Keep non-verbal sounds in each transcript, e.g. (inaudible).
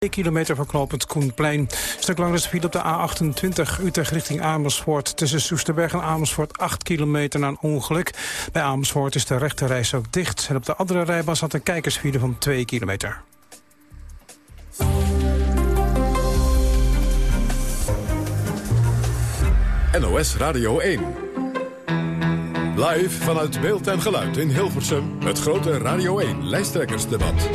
2 kilometer van knooppunt Koenplein. Stuk langer is op de A28 Utrecht richting Amersfoort. Tussen Soesterberg en Amersfoort 8 kilometer na een ongeluk. Bij Amersfoort is de rechte ook dicht. En op de andere rijbaan zat een kijkersfile van 2 kilometer. NOS Radio 1. Live vanuit Beeld en Geluid in Hilversum. Het grote Radio 1 lijsttrekkersdebat.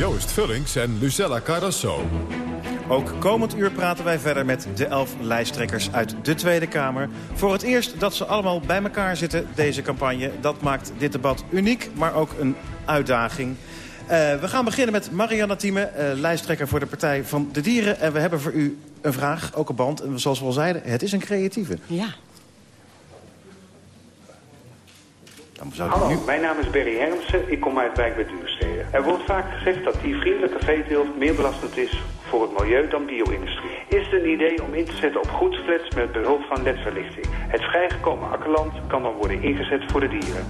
Joost Vullings en Lucella Carrasso. Ook komend uur praten wij verder met de elf lijsttrekkers uit de Tweede Kamer. Voor het eerst dat ze allemaal bij elkaar zitten, deze campagne. Dat maakt dit debat uniek, maar ook een uitdaging. Uh, we gaan beginnen met Marianne Thieme, uh, lijsttrekker voor de Partij van de Dieren. En we hebben voor u een vraag, ook een band. En zoals we al zeiden, het is een creatieve. Ja. Hallo, nu... mijn naam is Berry Hermsen. Ik kom uit Wijk bij Duurstede. Er wordt vaak gezegd dat die vriendelijke veeteelt meer belastend is voor het milieu dan bio-industrie. Is het een idee om in te zetten op goedflats met behulp van ledverlichting? Het vrijgekomen akkerland kan dan worden ingezet voor de dieren.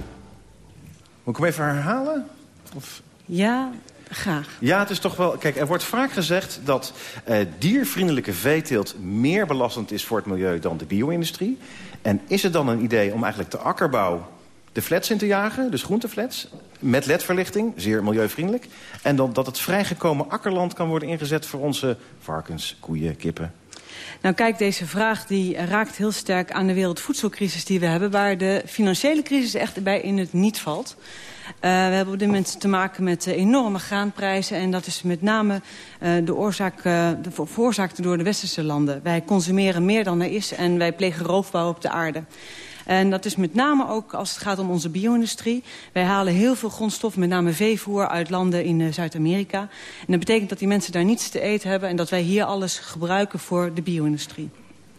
Moet ik hem even herhalen? Of... Ja, graag. Ja, het is toch wel... Kijk, er wordt vaak gezegd dat uh, diervriendelijke veeteelt... meer belastend is voor het milieu dan de bio-industrie. En is het dan een idee om eigenlijk de akkerbouw de flats in te jagen, dus groenteflats... met ledverlichting, zeer milieuvriendelijk... en dan dat het vrijgekomen akkerland kan worden ingezet... voor onze varkens, koeien, kippen, nou kijk, deze vraag die raakt heel sterk aan de wereldvoedselcrisis die we hebben... waar de financiële crisis echt bij in het niet valt. Uh, we hebben op dit moment te maken met uh, enorme graanprijzen. En dat is met name uh, de oorzaak, de veroorzaakt door de westerse landen. Wij consumeren meer dan er is en wij plegen roofbouw op de aarde. En dat is met name ook als het gaat om onze bio-industrie. Wij halen heel veel grondstoffen, met name veevoer, uit landen in Zuid-Amerika. En dat betekent dat die mensen daar niets te eten hebben... en dat wij hier alles gebruiken voor de bio-industrie.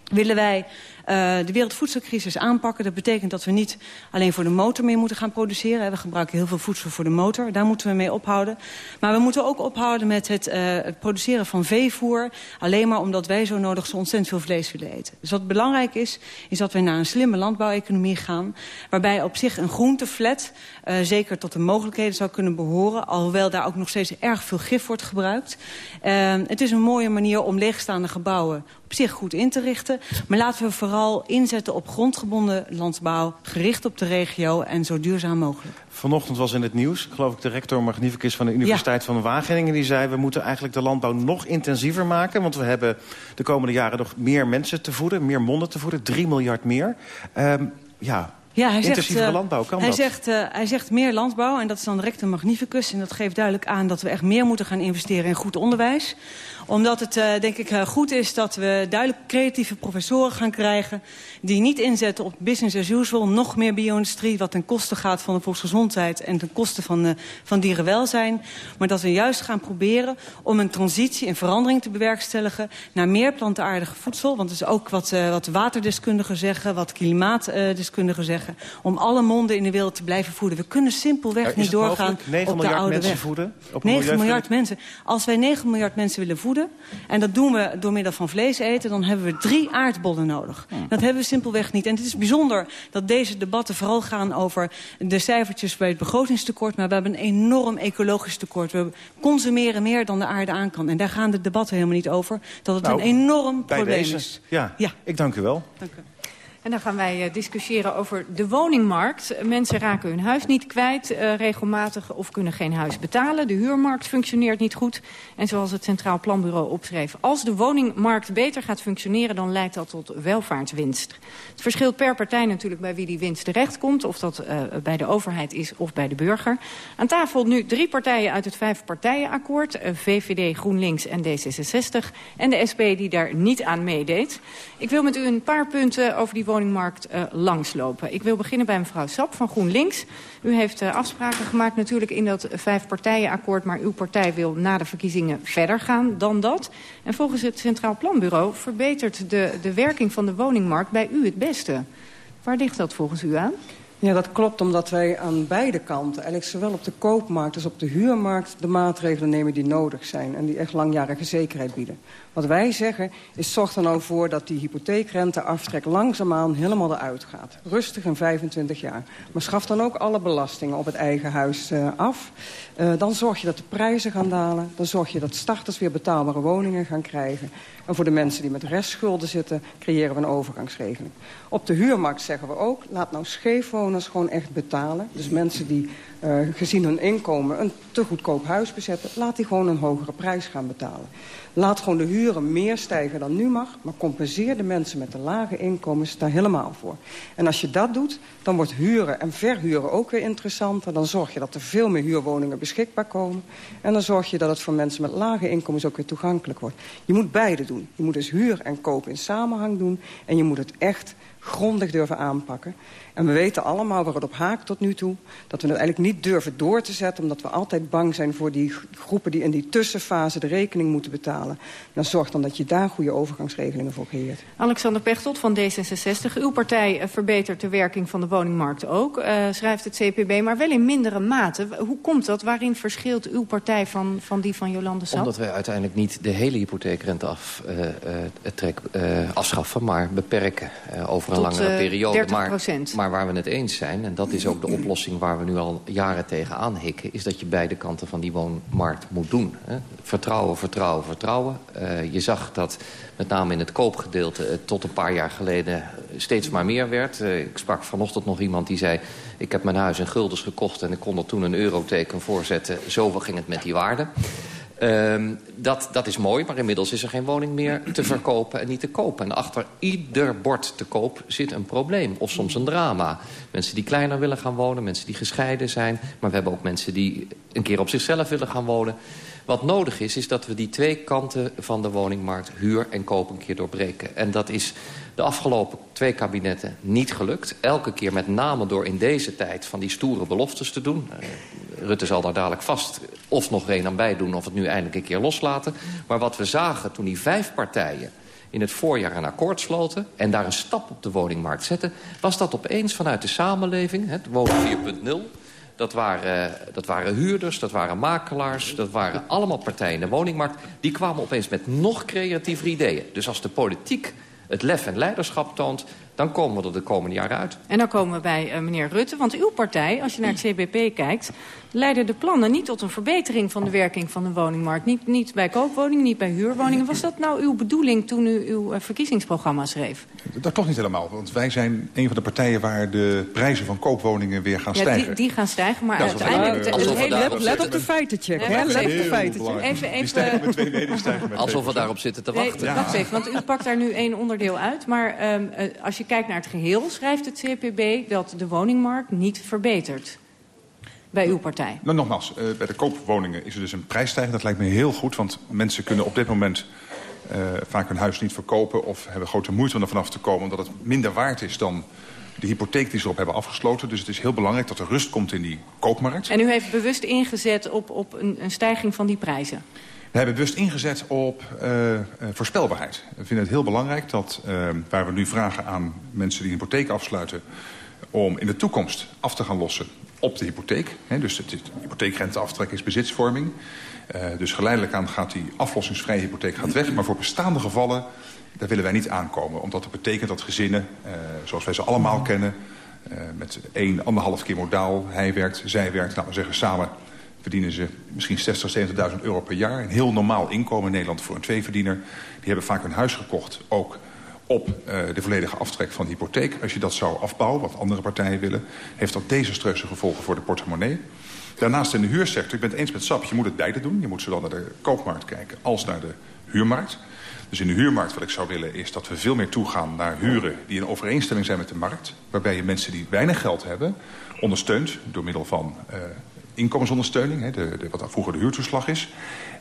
Willen wij de wereldvoedselcrisis aanpakken. Dat betekent dat we niet alleen voor de motor meer moeten gaan produceren. We gebruiken heel veel voedsel voor de motor. Daar moeten we mee ophouden. Maar we moeten ook ophouden met het, het produceren van veevoer. Alleen maar omdat wij zo nodig zo ontzettend veel vlees willen eten. Dus wat belangrijk is, is dat we naar een slimme landbouweconomie gaan. Waarbij op zich een groenteflat uh, zeker tot de mogelijkheden zou kunnen behoren. Alhoewel daar ook nog steeds erg veel gif wordt gebruikt. Het is een mooie manier om leegstaande gebouwen op zich goed in te richten. Maar laten we vooral inzetten op grondgebonden landbouw... gericht op de regio en zo duurzaam mogelijk. Vanochtend was in het nieuws, geloof ik, de rector Magnificus van de Universiteit van Wageningen. Die zei, we moeten eigenlijk de landbouw nog intensiever maken. Want we hebben de komende jaren nog meer mensen te voeden, meer monden te voeden. 3 miljard meer. Um, ja, ja, hij Intensieve zegt, uh, landbouw, kan hij dat? Zegt, uh, hij zegt meer landbouw en dat is dan een magnificus. En dat geeft duidelijk aan dat we echt meer moeten gaan investeren in goed onderwijs omdat het, uh, denk ik, uh, goed is dat we duidelijk creatieve professoren gaan krijgen... die niet inzetten op business as usual, nog meer bio-industrie... wat ten koste gaat van de volksgezondheid en ten koste van, uh, van dierenwelzijn. Maar dat we juist gaan proberen om een transitie en verandering te bewerkstelligen... naar meer plantaardige voedsel. Want dat is ook wat, wat waterdeskundigen zeggen, wat klimaatdeskundigen zeggen... om alle monden in de wereld te blijven voeden. We kunnen simpelweg niet doorgaan op de oude mensen weg. Voeden, op 9 miljard mensen. Als wij 9 miljard mensen willen voeden en dat doen we door middel van vlees eten... dan hebben we drie aardbollen nodig. Dat hebben we simpelweg niet. En het is bijzonder dat deze debatten vooral gaan over de cijfertjes bij het begrotingstekort. Maar we hebben een enorm ecologisch tekort. We consumeren meer dan de aarde aan kan. En daar gaan de debatten helemaal niet over. Dat het nou, een enorm probleem deze. is. Ja, ja, ik dank u wel. Dank u. En dan gaan wij uh, discussiëren over de woningmarkt. Mensen raken hun huis niet kwijt uh, regelmatig of kunnen geen huis betalen. De huurmarkt functioneert niet goed. En zoals het Centraal Planbureau opschreef... als de woningmarkt beter gaat functioneren... dan leidt dat tot welvaartswinst. Het verschilt per partij natuurlijk bij wie die winst terechtkomt. Of dat uh, bij de overheid is of bij de burger. Aan tafel nu drie partijen uit het vijfpartijenakkoord. VVD, GroenLinks en D66. En de SP die daar niet aan meedeed. Ik wil met u een paar punten over die woningmarkt uh, langslopen. Ik wil beginnen bij mevrouw Sap van GroenLinks. U heeft uh, afspraken gemaakt natuurlijk in dat vijfpartijenakkoord... maar uw partij wil na de verkiezingen verder gaan dan dat. En volgens het Centraal Planbureau verbetert de, de werking van de woningmarkt bij u het beste. Waar ligt dat volgens u aan? Ja, dat klopt, omdat wij aan beide kanten... eigenlijk zowel op de koopmarkt als op de huurmarkt... de maatregelen nemen die nodig zijn... en die echt langjarige zekerheid bieden. Wat wij zeggen is, zorg er nou voor dat die hypotheekrenteaftrek... langzaamaan helemaal eruit gaat. Rustig in 25 jaar. Maar schaf dan ook alle belastingen op het eigen huis uh, af. Uh, dan zorg je dat de prijzen gaan dalen. Dan zorg je dat starters weer betaalbare woningen gaan krijgen. En voor de mensen die met restschulden zitten... creëren we een overgangsregeling. Op de huurmarkt zeggen we ook... laat nou scheefwoners gewoon echt betalen. Dus mensen die uh, gezien hun inkomen een te goedkoop huis bezetten... laat die gewoon een hogere prijs gaan betalen. Laat gewoon de huren meer stijgen dan nu mag... maar compenseer de mensen met de lage inkomens daar helemaal voor. En als je dat doet, dan wordt huren en verhuren ook weer interessanter. Dan zorg je dat er veel meer huurwoningen beschikbaar komen. En dan zorg je dat het voor mensen met lage inkomens ook weer toegankelijk wordt. Je moet beide doen. Je moet dus huur en koop in samenhang doen. En je moet het echt grondig durven aanpakken. En we weten allemaal waar het op haakt tot nu toe... dat we het eigenlijk niet durven door te zetten... omdat we altijd bang zijn voor die groepen die in die tussenfase de rekening moeten betalen. Dan zorg dan dat je daar goede overgangsregelingen voor creëert. Alexander Pechtold van D66. Uw partij eh, verbetert de werking van de woningmarkt ook, uh, schrijft het CPB, maar wel in mindere mate. Hoe komt dat? Waarin verschilt uw partij van, van die van Jolande Sap? Omdat wij uiteindelijk niet de hele hypotheekrente af, uh, trek, afschaffen... maar beperken over een langere periode. 30 maar, maar waar we het eens zijn, en dat is ook de oplossing waar we nu al jaren tegen aanhikken... is dat je beide kanten van die woonmarkt moet doen. Hè? Vertrouwen, vertrouwen, vertrouwen. Uh, je zag dat met name in het koopgedeelte tot een paar jaar geleden steeds maar meer werd. Uh, ik sprak vanochtend nog iemand die zei... ik heb mijn huis in guldens gekocht en ik kon er toen een euroteken voor zetten. Zo ging het met die waarde. Um, dat, dat is mooi, maar inmiddels is er geen woning meer te verkopen en niet te kopen. En achter ieder bord te koop zit een probleem of soms een drama. Mensen die kleiner willen gaan wonen, mensen die gescheiden zijn... maar we hebben ook mensen die een keer op zichzelf willen gaan wonen. Wat nodig is, is dat we die twee kanten van de woningmarkt... huur en koop een keer doorbreken. En dat is de afgelopen twee kabinetten niet gelukt. Elke keer met name door in deze tijd van die stoere beloftes te doen. Uh, Rutte zal daar dadelijk vast of nog een aan bij doen... of het nu eindelijk een keer loslaten. Maar wat we zagen toen die vijf partijen in het voorjaar een akkoord sloten... en daar een stap op de woningmarkt zetten... was dat opeens vanuit de samenleving, het wonen 4.0... Dat waren, dat waren huurders, dat waren makelaars, dat waren allemaal partijen in de woningmarkt. Die kwamen opeens met nog creatieve ideeën. Dus als de politiek het lef en leiderschap toont dan komen we er de komende jaren uit. En dan komen we bij uh, meneer Rutte. Want uw partij, als je naar het CBP kijkt... leiden de plannen niet tot een verbetering van de werking van de woningmarkt. Niet, niet bij koopwoningen, niet bij huurwoningen. Was dat nou uw bedoeling toen u uw uh, verkiezingsprogramma schreef? Dat toch niet helemaal. Want wij zijn een van de partijen waar de prijzen van koopwoningen weer gaan ja, stijgen. Die, die gaan stijgen, maar uiteindelijk... Uh, uh, let, let op de feitencheck. Ja, let op de feitencheck. Even, even, Alsof we daarop zitten te wachten. Nee, ja. Wacht even, want u pakt daar nu één onderdeel uit. Maar um, als je kijkt naar het geheel, schrijft het CPB... dat de woningmarkt niet verbetert bij uw partij? Nou, nogmaals, uh, bij de koopwoningen is er dus een prijsstijging. Dat lijkt me heel goed, want mensen kunnen op dit moment... Uh, vaak hun huis niet verkopen of hebben grote moeite om er vanaf te komen... omdat het minder waard is dan de hypotheek die ze erop hebben afgesloten. Dus het is heel belangrijk dat er rust komt in die koopmarkt. En u heeft bewust ingezet op, op een, een stijging van die prijzen? We hebben bewust ingezet op uh, uh, voorspelbaarheid. We vinden het heel belangrijk dat, uh, waar we nu vragen aan mensen die een hypotheek afsluiten... om in de toekomst af te gaan lossen op de hypotheek. He, dus het, het hypotheekrenteaftrek is bezitsvorming. dus geleidelijk aan gaat die aflossingsvrije hypotheek gaat weg. Maar voor bestaande gevallen, daar willen wij niet aankomen. Omdat dat betekent dat gezinnen, zoals wij ze allemaal kennen... met één, anderhalf keer modaal, hij werkt, zij werkt, laten we zeggen samen verdienen ze misschien 60, 70.000 euro per jaar. Een heel normaal inkomen in Nederland voor een tweeverdiener. Die hebben vaak hun huis gekocht, ook op uh, de volledige aftrek van de hypotheek. Als je dat zou afbouwen, wat andere partijen willen... heeft dat desastreuze gevolgen voor de portemonnee. Daarnaast in de huursector, ik ben het eens met SAP, je moet het beide doen. Je moet zowel naar de koopmarkt kijken als naar de huurmarkt. Dus in de huurmarkt wat ik zou willen is dat we veel meer toegaan naar huren... die in overeenstemming zijn met de markt. Waarbij je mensen die weinig geld hebben ondersteunt door middel van... Uh, inkomensondersteuning, de, de, wat vroeger de huurtoeslag is.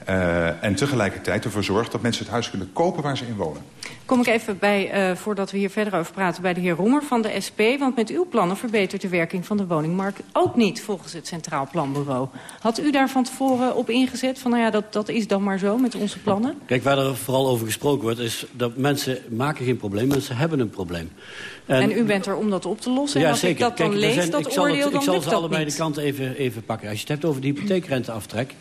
Uh, en tegelijkertijd ervoor zorgt dat mensen het huis kunnen kopen waar ze in wonen. Kom ik even bij, uh, voordat we hier verder over praten, bij de heer Roemer van de SP. Want met uw plannen verbetert de werking van de woningmarkt ook niet volgens het Centraal Planbureau. Had u daar van tevoren op ingezet van nou ja, dat, dat is dan maar zo met onze plannen? Kijk, waar er vooral over gesproken wordt is dat mensen maken geen probleem, mensen hebben een probleem. En, en u bent er om dat op te lossen? Ja, en als zeker. ik dat dan Kijk, lees, zijn, dat ik zal oordeel, het, dan Ik zal ze allebei niet. de kanten even, even pakken. Als je het hebt over de hypotheekrenteaftrek...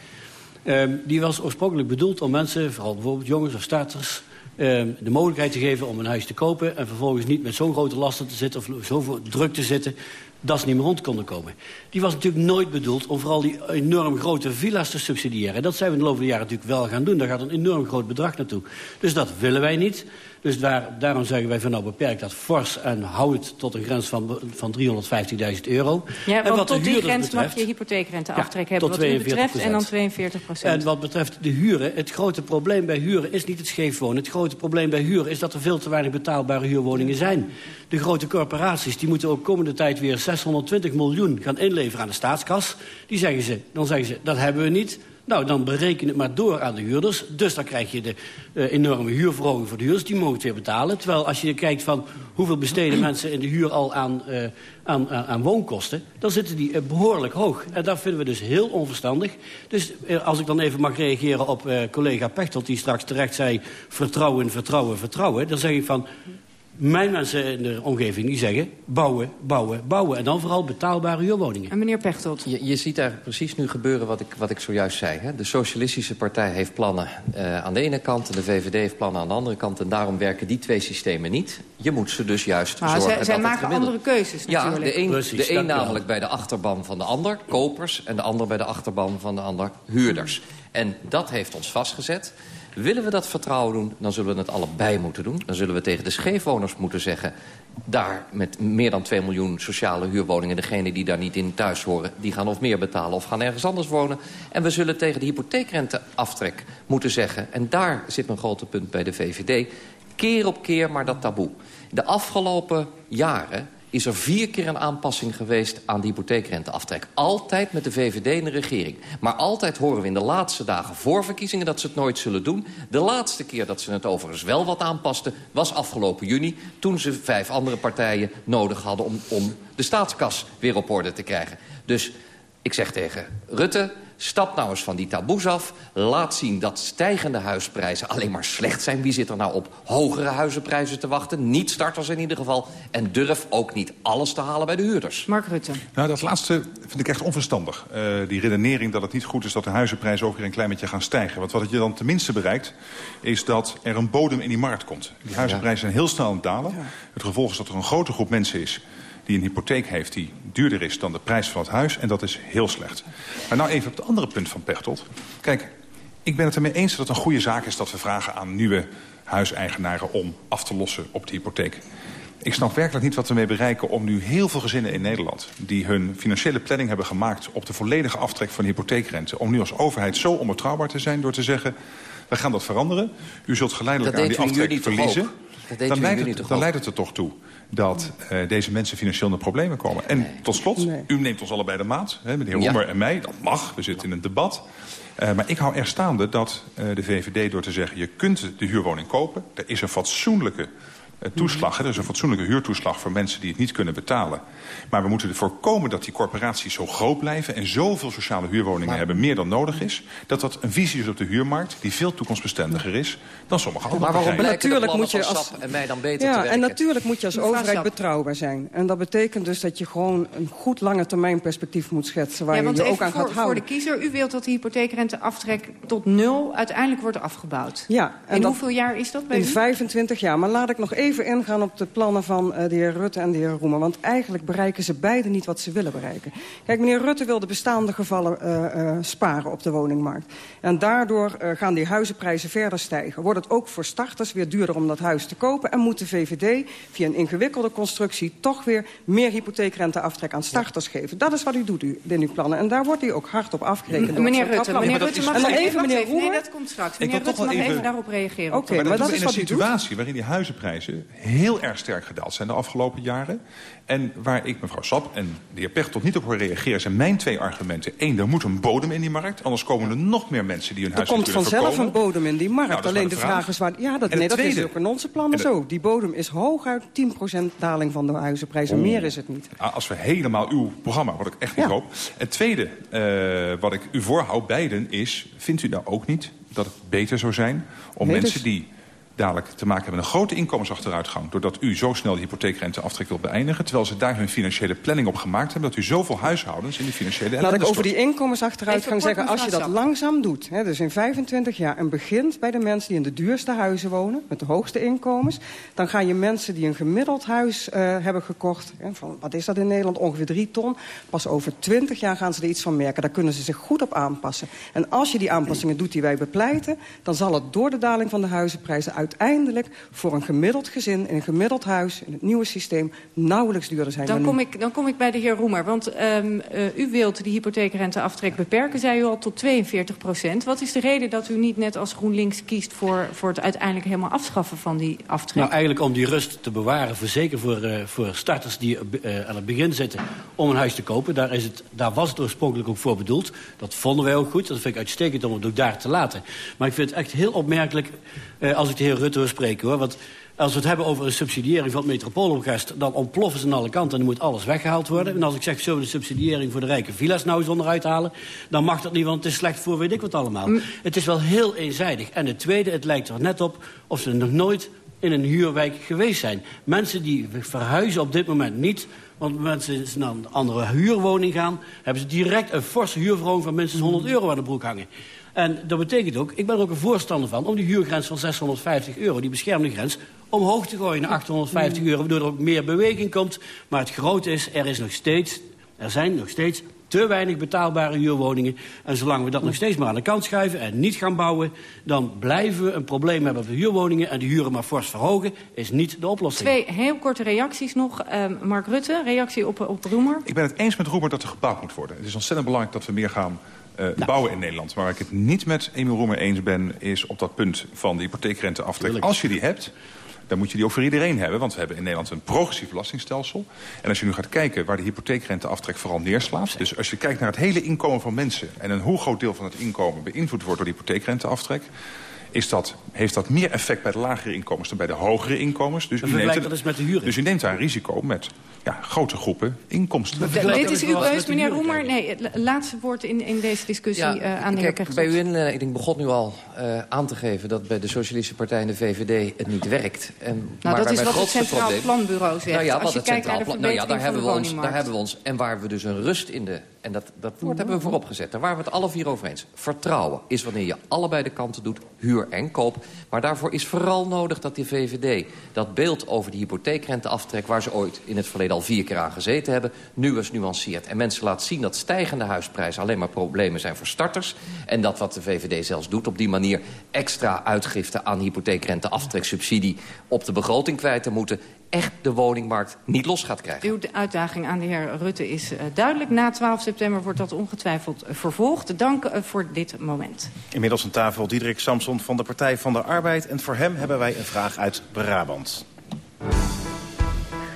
Um, die was oorspronkelijk bedoeld om mensen, vooral bijvoorbeeld jongens of starters... Um, de mogelijkheid te geven om een huis te kopen... en vervolgens niet met zo'n grote lasten te zitten of zoveel druk te zitten... dat ze niet meer rond konden komen. Die was natuurlijk nooit bedoeld om vooral die enorm grote villa's te subsidiëren. Dat zijn we in de loop der jaren natuurlijk wel gaan doen. Daar gaat een enorm groot bedrag naartoe. Dus dat willen wij niet. Dus daar, daarom zeggen wij van nou beperk dat fors en hou het tot een grens van, van 350.000 euro. Ja, en wat tot die grens betreft, mag je hypotheekrenteaftrek ja, hebben tot wat u betreft en dan 42 procent. En wat betreft de huren, het grote probleem bij huren is niet het scheefwonen. Het grote probleem bij huren is dat er veel te weinig betaalbare huurwoningen zijn. De grote corporaties die moeten ook komende tijd weer 620 miljoen gaan inleveren aan de staatskas. Die zeggen ze, dan zeggen ze dat hebben we niet. Nou, dan bereken het maar door aan de huurders. Dus dan krijg je de uh, enorme huurverhoging voor de huurders. Die mogen het weer betalen. Terwijl als je kijkt van hoeveel besteden (clears throat) mensen in de huur al aan, uh, aan, aan, aan, woonkosten... dan zitten die behoorlijk hoog. En dat vinden we dus heel onverstandig. Dus als ik dan even mag reageren op collega Pechtold... die straks terecht zei vertrouwen, vertrouwen, vertrouwen... dan zeg ik van mijn mensen in de omgeving die zeggen bouwen, bouwen, bouwen. En dan vooral betaalbare huurwoningen. En meneer Pechtold? Je, je ziet daar precies nu gebeuren wat ik, wat ik zojuist zei. Hè? De Socialistische Partij heeft plannen uh, aan de ene kant... en de VVD heeft plannen aan de andere kant. En daarom werken die twee systemen niet. Je moet ze dus juist maar zorgen zij, zij dat maken het andere keuzes natuurlijk. Ja, de een, Precies, de een namelijk bij de achterban van de ander, kopers... en de ander bij de achterban van de ander, huurders. En dat heeft ons vastgezet... Willen we dat vertrouwen doen, dan zullen we het allebei moeten doen. Dan zullen we tegen de scheefwoners moeten zeggen... daar met meer dan 2 miljoen sociale huurwoningen... degenen die daar niet in thuis horen... die gaan of meer betalen of gaan ergens anders wonen. En we zullen tegen de hypotheekrenteaftrek moeten zeggen... en daar zit een grote punt bij de VVD... keer op keer maar dat taboe. De afgelopen jaren is er vier keer een aanpassing geweest aan de hypotheekrenteaftrek. Altijd met de VVD in de regering. Maar altijd horen we in de laatste dagen voor verkiezingen dat ze het nooit zullen doen. De laatste keer dat ze het overigens wel wat aanpasten was afgelopen juni... toen ze vijf andere partijen nodig hadden om, om de staatskas weer op orde te krijgen. Dus ik zeg tegen Rutte... Stap nou eens van die taboes af. Laat zien dat stijgende huisprijzen alleen maar slecht zijn. Wie zit er nou op hogere huizenprijzen te wachten? Niet starters in ieder geval. En durf ook niet alles te halen bij de huurders. Mark Rutte. Nou, dat laatste vind ik echt onverstandig. Uh, die redenering dat het niet goed is dat de huizenprijzen ook weer een klein beetje gaan stijgen. Want wat je dan tenminste bereikt, is dat er een bodem in die markt komt. Die huizenprijzen zijn heel snel aan het dalen. Ja. Het gevolg is dat er een grote groep mensen is die een hypotheek heeft die duurder is dan de prijs van het huis. En dat is heel slecht. Maar nou even op het andere punt van Pechtold. Kijk, ik ben het ermee eens dat het een goede zaak is dat we vragen aan nieuwe huiseigenaren om af te lossen op de hypotheek. Ik snap werkelijk niet wat we mee bereiken om nu heel veel gezinnen in Nederland... die hun financiële planning hebben gemaakt op de volledige aftrek van de hypotheekrente... om nu als overheid zo onbetrouwbaar te zijn door te zeggen... we gaan dat veranderen. U zult geleidelijk dat aan die aftrek verliezen. Dan leidt, het, dan leidt het er toch toe dat uh, deze mensen financieel in de problemen komen. En tot slot, nee. u neemt ons allebei de maat, hè, meneer Roemer ja. en mij. Dat mag, we zitten in een debat. Uh, maar ik hou er staande dat uh, de VVD door te zeggen... je kunt de huurwoning kopen, er is een fatsoenlijke toeslag. Hè, er is een fatsoenlijke huurtoeslag voor mensen die het niet kunnen betalen. Maar we moeten ervoor voorkomen dat die corporaties zo groot blijven... en zoveel sociale huurwoningen maar, hebben, meer dan nodig is. Dat dat een visie is op de huurmarkt die veel toekomstbestendiger is... dan sommige andere Maar waarom natuurlijk moet je als en mij dan beter ja, te werken? En natuurlijk moet je als overheid betrouwbaar zijn. En dat betekent dus dat je gewoon een goed lange termijn perspectief moet schetsen... waar ja, je je ook aan voor, gaat houden. voor de kiezer, u wilt dat de hypotheekrenteaftrek tot nul uiteindelijk wordt afgebouwd. Ja. En in hoeveel jaar is dat bij in u? 25 jaar. Maar laat ik nog even ingaan op de plannen van uh, de heer Rutte en de heer Roemer. Want eigenlijk bereiken ze beide niet wat ze willen bereiken. Kijk, meneer Rutte wil de bestaande gevallen uh, uh, sparen op de woningmarkt. En daardoor gaan die huizenprijzen verder stijgen. Wordt het ook voor starters weer duurder om dat huis te kopen... en moet de VVD via een ingewikkelde constructie... toch weer meer hypotheekrenteaftrek aan starters ja. geven. Dat is wat u doet u, in uw plannen. En daar wordt u ook hard op afgerekend. Meneer Rutte, meneer Rutte mag en dan even, even meneer Roemer. Nee, dat komt straks. Meneer Rutte mag even, even daarop reageren. Oké, maar, maar dat, dat is in een situatie waarin die huizenprijzen heel erg sterk gedaald zijn de afgelopen jaren. En waar ik mevrouw Sap en de heer Pechtold niet op hoor reageren... zijn mijn twee argumenten. Eén, er moet een bodem in die markt. Anders komen er nog meer mensen die hun huis kunnen verkopen. Er komt vanzelf een bodem in die markt. Nou, Alleen de vraag. is waar... Ja, dat, nee, dat is ook in onze plannen zo. Die bodem is hooguit 10% daling van de huizenprijzen. Oh. Meer is het niet. Als we helemaal uw programma, wat ik echt niet hoop. Het tweede uh, wat ik u voorhoud, beiden, is... vindt u nou ook niet dat het beter zou zijn om mensen dus- die dadelijk te maken hebben met een grote inkomensachteruitgang... doordat u zo snel de hypotheekrenteaftrek wilt beëindigen... terwijl ze daar hun financiële planning op gemaakt hebben... dat u zoveel huishoudens in die financiële Laat ik over die inkomensachteruitgang zeggen... als je dat langzaam doet, hè, dus in 25 jaar... en begint bij de mensen die in de duurste huizen wonen... met de hoogste inkomens... dan gaan je mensen die een gemiddeld huis uh, hebben gekocht... Hè, van, wat is dat in Nederland, ongeveer 3 ton... pas over 20 jaar gaan ze er iets van merken. Daar kunnen ze zich goed op aanpassen. En als je die aanpassingen doet die wij bepleiten... dan zal het door de daling van de huizenprijzen uit uiteindelijk voor een gemiddeld gezin... in een gemiddeld huis, in het nieuwe systeem, nauwelijks duurder zijn dan kom Ik, dan kom ik bij de heer Roemer. Want um, uh, u wilt de hypotheekrenteaftrek beperken, zei u al, tot 42 procent. Wat is de reden dat u niet net als GroenLinks kiest... voor, voor het uiteindelijk helemaal afschaffen van die aftrek? Nou, eigenlijk om die rust te bewaren, voor, zeker voor, uh, voor starters die uh, aan het begin zitten... om een huis te kopen. Daar, is het, daar was het oorspronkelijk ook voor bedoeld. Dat vonden wij ook goed. Dat vind ik uitstekend om het ook daar te laten. Maar ik vind het echt heel opmerkelijk als ik de heer Rutte wil spreken. hoor. Want als we het hebben over een subsidiëring van het metropoolorkest... dan ontploffen ze aan alle kanten en dan moet alles weggehaald worden. En als ik zeg, zullen we de subsidiëring voor de rijke villa's nou eens onderuit halen... dan mag dat niet, want het is slecht voor weet ik wat allemaal. Het is wel heel eenzijdig. En het tweede, het lijkt er net op of ze nog nooit in een huurwijk geweest zijn. Mensen die verhuizen op dit moment niet... Want mensen naar een andere huurwoning gaan... hebben ze direct een forse huurverhoging van minstens 100 euro aan de broek hangen. En dat betekent ook, ik ben er ook een voorstander van... om die huurgrens van 650 euro, die beschermde grens... omhoog te gooien naar 850 euro, waardoor er ook meer beweging komt. Maar het grote is, er, is nog steeds, er zijn nog steeds te weinig betaalbare huurwoningen. En zolang we dat nog steeds maar aan de kant schuiven en niet gaan bouwen... dan blijven we een probleem hebben met de huurwoningen... en de huren maar fors verhogen, is niet de oplossing. Twee heel korte reacties nog. Uh, Mark Rutte, reactie op, op Roemer. Ik ben het eens met Roemer dat er gebouwd moet worden. Het is ontzettend belangrijk dat we meer gaan uh, nou. bouwen in Nederland. Maar waar ik het niet met Emiel Roemer eens ben... is op dat punt van de hypotheekrenteaftrek. Als je die hebt, dan moet je die ook voor iedereen hebben. Want we hebben in Nederland een progressief belastingstelsel. En als je nu gaat kijken waar de hypotheekrenteaftrek vooral neerslaat... dus als je kijkt naar het hele inkomen van mensen... en een hoe groot deel van het inkomen beïnvloed wordt door de hypotheekrenteaftrek is dat, heeft dat meer effect bij de lagere inkomens dan bij de hogere inkomens. Dus, u neemt, dus met de huur. dus u neemt daar een risico met ja, grote groepen inkomsten. Dit is uw keus, meneer Roemer. Nee, het laatste woord in, in deze discussie ja, uh, aan de heer Bij uw inleiding begon nu al uh, aan te geven... dat bij de Socialistische Partij en de VVD het niet werkt. En, nou, maar dat is wat het Centraal probleem, Planbureau zegt. Nou ja, Als je kijkt naar de nou ja, daar hebben, we ons, daar hebben we ons... En waar we dus een rust in de en dat, dat woord hebben we voorop gezet. Daar waren we het alle vier over eens. Vertrouwen is wanneer je allebei de kanten doet, huur en koop. Maar daarvoor is vooral nodig dat die VVD dat beeld over de hypotheekrenteaftrek... waar ze ooit in het verleden al vier keer aan gezeten hebben... nu eens nuanceert. En mensen laat zien dat stijgende huisprijzen alleen maar problemen zijn voor starters. En dat wat de VVD zelfs doet op die manier... extra uitgifte aan hypotheekrenteaftreksubsidie op de begroting kwijt te moeten echt de woningmarkt niet los gaat krijgen. Uw uitdaging aan de heer Rutte is uh, duidelijk. Na 12 september wordt dat ongetwijfeld uh, vervolgd. Dank uh, voor dit moment. Inmiddels aan tafel Diederik Samson van de Partij van de Arbeid. En voor hem hebben wij een vraag uit Brabant.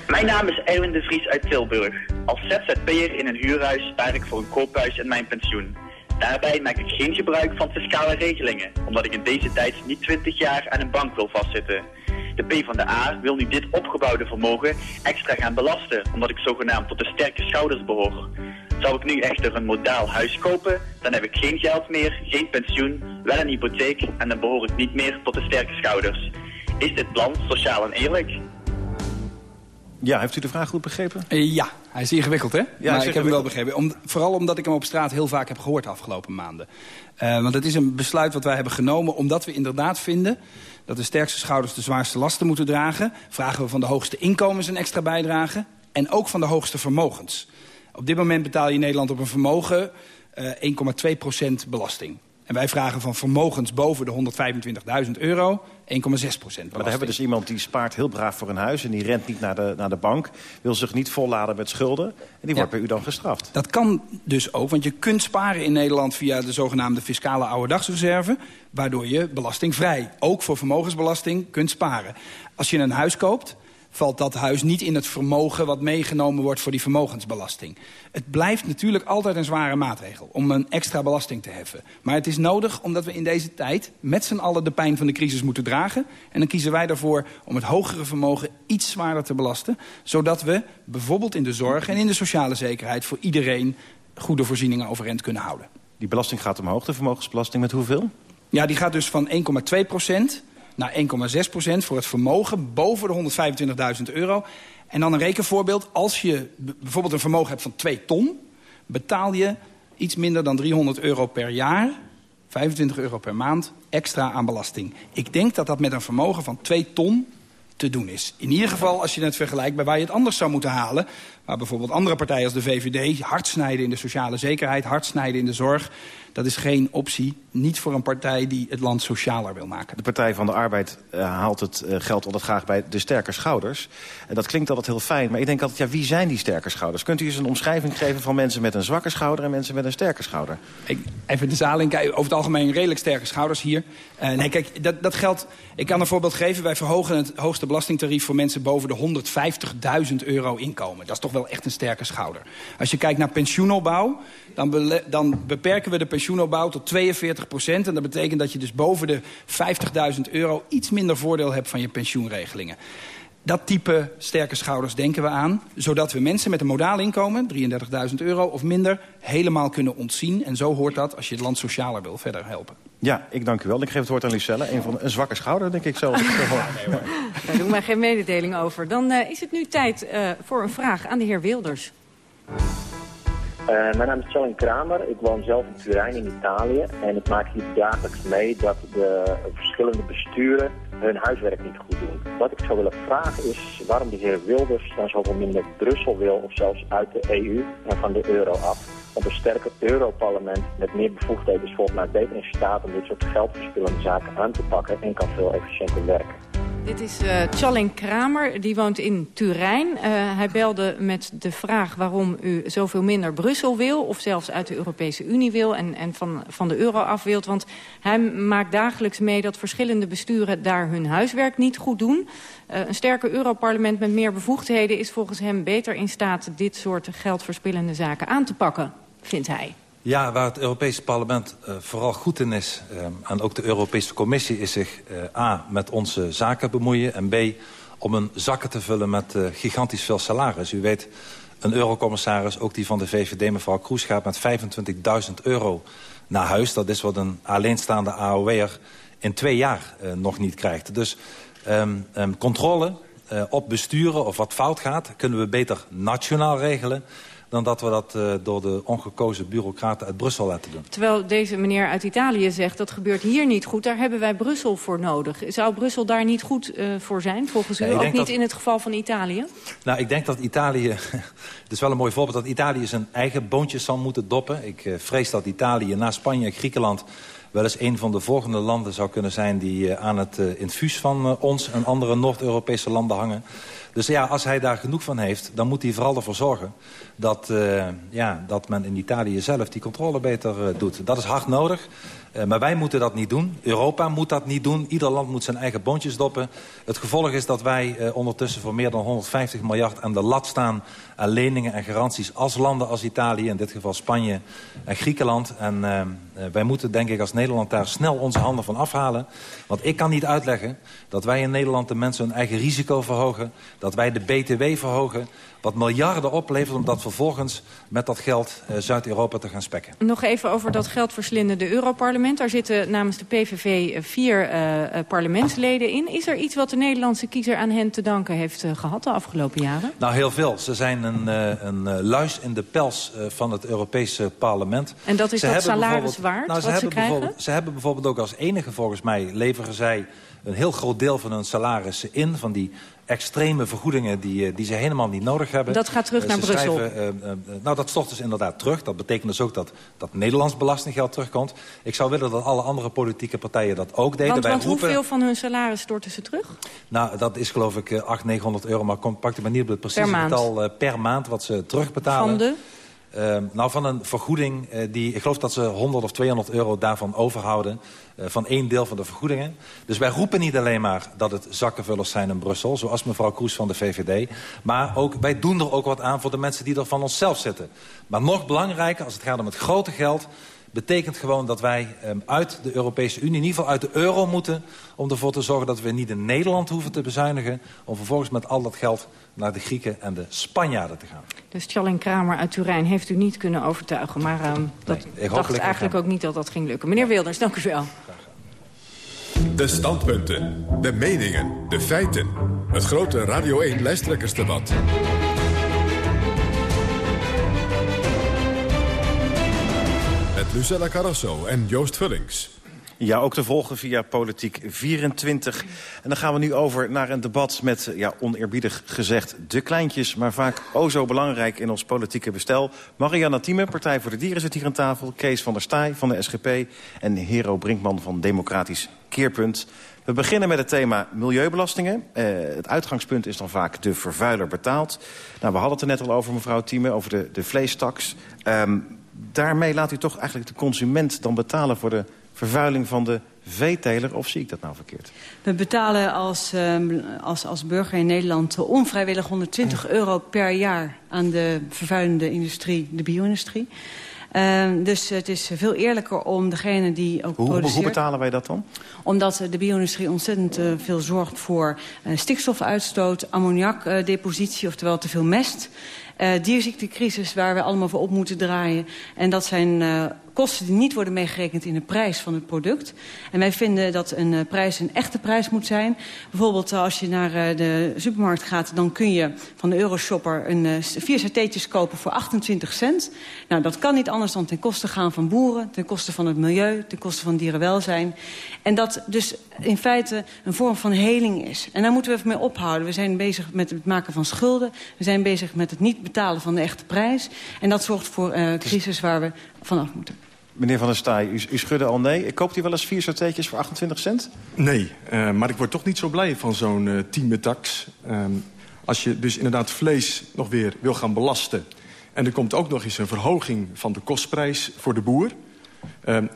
Mijn naam is Erwin de Vries uit Tilburg. Als ZZP'er in een huurhuis spaar ik voor een koophuis en mijn pensioen. Daarbij maak ik geen gebruik van fiscale regelingen, omdat ik in deze tijd niet 20 jaar aan een bank wil vastzitten. De PvdA wil nu dit opgebouwde vermogen extra gaan belasten, omdat ik zogenaamd tot de sterke schouders behoor. Zou ik nu echter een modaal huis kopen, dan heb ik geen geld meer, geen pensioen, wel een hypotheek en dan behoor ik niet meer tot de sterke schouders. Is dit plan sociaal en eerlijk? Ja, heeft u de vraag goed begrepen? Uh, ja, hij is ingewikkeld, hè? Ja, maar ik heb hem wel begrepen. Om, vooral omdat ik hem op straat heel vaak heb gehoord de afgelopen maanden. Uh, want het is een besluit wat wij hebben genomen omdat we inderdaad vinden dat de sterkste schouders de zwaarste lasten moeten dragen. Vragen we van de hoogste inkomens een extra bijdrage. En ook van de hoogste vermogens. Op dit moment betaal je in Nederland op een vermogen uh, 1,2% belasting. En wij vragen van vermogens boven de 125.000 euro 1,6 procent Maar we hebben dus iemand die spaart heel braaf voor een huis... en die rent niet naar de, naar de bank, wil zich niet volladen met schulden... en die wordt bij u dan gestraft. Dat kan dus ook, want je kunt sparen in Nederland... via de zogenaamde fiscale ouderdagsreserve... waardoor je belastingvrij, ook voor vermogensbelasting, kunt sparen. Als je een huis koopt valt dat huis niet in het vermogen wat meegenomen wordt voor die vermogensbelasting. Het blijft natuurlijk altijd een zware maatregel om een extra belasting te heffen. Maar het is nodig omdat we in deze tijd met z'n allen de pijn van de crisis moeten dragen. En dan kiezen wij ervoor om het hogere vermogen iets zwaarder te belasten. Zodat we bijvoorbeeld in de zorg en in de sociale zekerheid voor iedereen goede voorzieningen overeind kunnen houden. Die belasting gaat omhoog, de vermogensbelasting, met hoeveel? Ja, die gaat dus van 1,2 procent naar 1,6 procent voor het vermogen boven de 125.000 euro. En dan een rekenvoorbeeld. Als je bijvoorbeeld een vermogen hebt van 2 ton... betaal je iets minder dan 300 euro per jaar... 25 euro per maand extra aan belasting. Ik denk dat dat met een vermogen van 2 ton te doen is. In ieder geval als je het vergelijkt bij waar je het anders zou moeten halen. Waar bijvoorbeeld andere partijen als de VVD hard snijden in de sociale zekerheid... hard snijden in de zorg. Dat is geen optie, niet voor een partij die het land socialer wil maken. De Partij van de Arbeid uh, haalt het uh, geld altijd graag bij de sterke schouders. En dat klinkt altijd heel fijn, maar ik denk altijd, ja, wie zijn die sterke schouders? Kunt u eens een omschrijving geven van mensen met een zwakke schouder... en mensen met een sterke schouder? Ik, even de zaal in, over het algemeen redelijk sterke schouders hier. Uh, nee, kijk, dat, dat geldt... Ik kan een voorbeeld geven. Wij verhogen het hoogste belastingtarief voor mensen boven de 150.000 euro inkomen. Dat is toch wel echt een sterke schouder. Als je kijkt naar pensioenopbouw, dan, dan beperken we de pensioenopbouw tot 42 procent. En dat betekent dat je dus boven de 50.000 euro iets minder voordeel hebt van je pensioenregelingen. Dat type sterke schouders denken we aan. Zodat we mensen met een modaal inkomen, 33.000 euro of minder... helemaal kunnen ontzien. En zo hoort dat als je het land socialer wil verder helpen. Ja, ik dank u wel. Ik geef het woord aan Lucelle. Een, van, een zwakke schouder, denk ik zo. (laughs) nee, Daar doen wij geen mededeling over. Dan uh, is het nu tijd uh, voor een vraag aan de heer Wilders. Uh, mijn naam is Charlie Kramer. Ik woon zelf in Turijn in Italië. En ik maak hier dagelijks mee dat de verschillende besturen hun huiswerk niet goed doen. Wat ik zou willen vragen is waarom de heer Wilders dan zoveel minder Brussel wil... of zelfs uit de EU en van de euro af op een sterker Europarlement met meer bevoegdheden is volgens mij beter in staat om dit soort geldverspillende zaken aan te pakken en kan veel efficiënter werken. Dit is uh, Challing Kramer, die woont in Turijn. Uh, hij belde met de vraag waarom u zoveel minder Brussel wil... of zelfs uit de Europese Unie wil en, en van, van de euro af wilt. Want hij maakt dagelijks mee dat verschillende besturen daar hun huiswerk niet goed doen. Uh, een sterker Europarlement met meer bevoegdheden is volgens hem beter in staat... dit soort geldverspillende zaken aan te pakken vindt hij. Ja, waar het Europese parlement uh, vooral goed in is... Uh, en ook de Europese Commissie is zich uh, A, met onze zaken bemoeien... en B, om een zakken te vullen met gigantisch veel salaris. U weet, een eurocommissaris, ook die van de VVD, mevrouw Kroes... gaat met 25.000 euro naar huis. Dat is wat een alleenstaande AOW'er in twee jaar nog niet krijgt. Dus um, um, controle op besturen of wat fout gaat... kunnen we beter nationaal regelen dan dat we dat uh, door de ongekozen bureaucraten uit Brussel laten doen. Terwijl deze meneer uit Italië zegt, dat gebeurt hier niet goed. Daar hebben wij Brussel voor nodig. Zou Brussel daar niet goed uh, voor zijn, volgens u? Nee, Ook niet dat... in het geval van Italië? Nou, ik denk dat Italië... (laughs) het is wel een mooi voorbeeld dat Italië zijn eigen boontjes zal moeten doppen. Ik uh, vrees dat Italië na Spanje en Griekenland wel eens een van de volgende landen zou kunnen zijn... die uh, aan het uh, infuus van uh, ons en andere Noord-Europese landen hangen. Dus ja, als hij daar genoeg van heeft, dan moet hij vooral ervoor zorgen... dat, ja, dat men in Italië zelf die controle beter doet. Dat is hard nodig. Uh, maar wij moeten dat niet doen. Europa moet dat niet doen. Ieder land moet zijn eigen boontjes doppen. Het gevolg is dat wij uh, ondertussen voor meer dan 150 miljard aan de lat staan... aan leningen en garanties als landen als Italië, in dit geval Spanje en Griekenland. En uh, wij moeten denk ik als Nederland daar snel onze handen van afhalen. Want ik kan niet uitleggen dat wij in Nederland de mensen hun eigen risico verhogen... dat wij de BTW verhogen wat miljarden oplevert... om dat vervolgens met dat geld uh, Zuid-Europa te gaan spekken. Nog even over dat geldverslindende Europarlement. Daar zitten namens de PVV vier uh, parlementsleden in. Is er iets wat de Nederlandse kiezer aan hen te danken heeft gehad de afgelopen jaren? Nou, heel veel. Ze zijn een, een luis in de pels van het Europese parlement. En dat is ze dat salaris waard, nou, ze wat ze krijgen? Ze hebben bijvoorbeeld ook als enige volgens mij... leveren zij een heel groot deel van hun salarissen in... van die extreme vergoedingen die, die ze helemaal niet nodig hebben. Dat gaat terug naar Brussel? nou, dat stort dus inderdaad terug. Dat betekent dus ook dat, dat Nederlands belastinggeld terugkomt. Ik zou willen dat alle andere politieke partijen dat ook deden. Want, want hoeveel van hun salaris storten ze terug? Nou, dat is geloof ik 800, 900 euro. Maar pak maar niet op het precieze getal per maand wat ze terugbetalen. Van de? Uh, nou, van een vergoeding uh, die... Ik geloof dat ze 100 of 200 euro daarvan overhouden. Uh, van één deel van de vergoedingen. Dus wij roepen niet alleen maar dat het zakkenvullers zijn in Brussel. Zoals mevrouw Kroes van de VVD. Maar ook, wij doen er ook wat aan voor de mensen die er van onszelf zitten. Maar nog belangrijker, als het gaat om het grote geld betekent gewoon dat wij um, uit de Europese Unie, in ieder geval uit de euro moeten... om ervoor te zorgen dat we niet in Nederland hoeven te bezuinigen... om vervolgens met al dat geld naar de Grieken en de Spanjaarden te gaan. Dus Tjallin Kramer uit Turijn heeft u niet kunnen overtuigen. Maar um, dat nee, dacht eigenlijk ook niet dat dat ging lukken. Meneer Wilders, dank u wel. De standpunten, de meningen, de feiten. Het grote Radio 1 Lucella Carrasso en Joost Vullings. Ja, ook te volgen via Politiek 24. En dan gaan we nu over naar een debat met, ja, oneerbiedig gezegd, de kleintjes... maar vaak o zo belangrijk in ons politieke bestel. Marianne Thieme, Partij voor de Dieren, zit hier aan tafel. Kees van der Staaij van de SGP en Hero Brinkman van Democratisch Keerpunt. We beginnen met het thema milieubelastingen. Uh, het uitgangspunt is dan vaak de vervuiler betaalt. Nou, we hadden het er net al over, mevrouw Thieme, over de, de vleestaks. Um, daarmee laat u toch eigenlijk de consument dan betalen... voor de vervuiling van de veeteler, of zie ik dat nou verkeerd? We betalen als, um, als, als burger in Nederland onvrijwillig 120 euro per jaar... aan de vervuilende industrie, de bio-industrie. Uh, dus het is veel eerlijker om degene die ook hoe, produceert... Hoe betalen wij dat dan? Omdat de bio-industrie ontzettend uh, veel zorgt voor uh, stikstofuitstoot... ammoniakdepositie, oftewel te veel mest... Uh, dierziektecrisis waar we allemaal voor op moeten draaien. En dat zijn uh, kosten die niet worden meegerekend in de prijs van het product. En wij vinden dat een uh, prijs een echte prijs moet zijn. Bijvoorbeeld als je naar de supermarkt gaat... dan kun je van de Euroshopper een, vier satéetjes kopen voor 28 cent. Nou, dat kan niet anders dan ten koste gaan van boeren... ten koste van het milieu, ten koste van dierenwelzijn. En dat dus in feite een vorm van heling is. En daar moeten we even mee ophouden. We zijn bezig met het maken van schulden. We zijn bezig met het niet betalen van de echte prijs. En dat zorgt voor uh, crisis waar we vanaf moeten. Meneer Van der Staaij, u, schudde al nee. Koopt u wel eens vier satéetjes voor 28 cent? Nee, uh, maar ik word toch niet zo blij van zo'n uh, teametax. Uh, als je dus inderdaad vlees nog weer wil gaan belasten... en er komt ook nog eens een verhoging van de kostprijs voor de boer...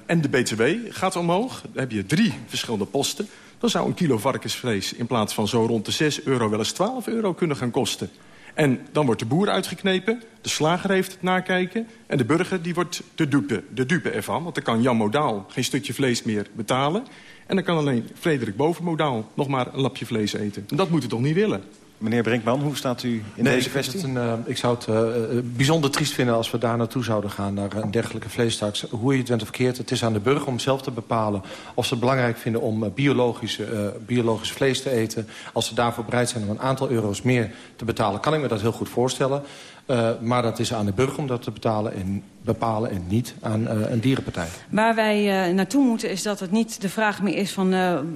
en de BTW gaat omhoog, dan heb je drie verschillende posten... dan zou een kilo varkensvlees in plaats van zo rond de 6 euro... wel eens 12 euro kunnen gaan kosten. En dan wordt de boer uitgeknepen, de slager heeft het nakijken... en de burger die wordt de dupe, de dupe ervan. Want dan kan Jan Modaal geen stukje vlees meer betalen... en dan kan alleen Frederik Bovenmodaal nog maar een lapje vlees eten. En dat moet u toch niet willen? Meneer Brinkman, hoe staat u in nee, deze kwestie? Ik, een, uh, ik zou het uh, bijzonder triest vinden als we daar naartoe zouden gaan... naar een dergelijke vleestaks. Hoe je het bent of verkeerd, het is aan de burger om zelf te bepalen... of ze het belangrijk vinden om uh, biologisch, biologisch vlees te eten. Als ze daarvoor bereid zijn om een aantal euro's meer te betalen... kan ik me dat heel goed voorstellen. Uh, maar dat is aan de burger om dat te betalen en bepalen en niet aan uh, een dierenpartij. Waar wij uh, naartoe moeten is dat het niet de vraag meer is van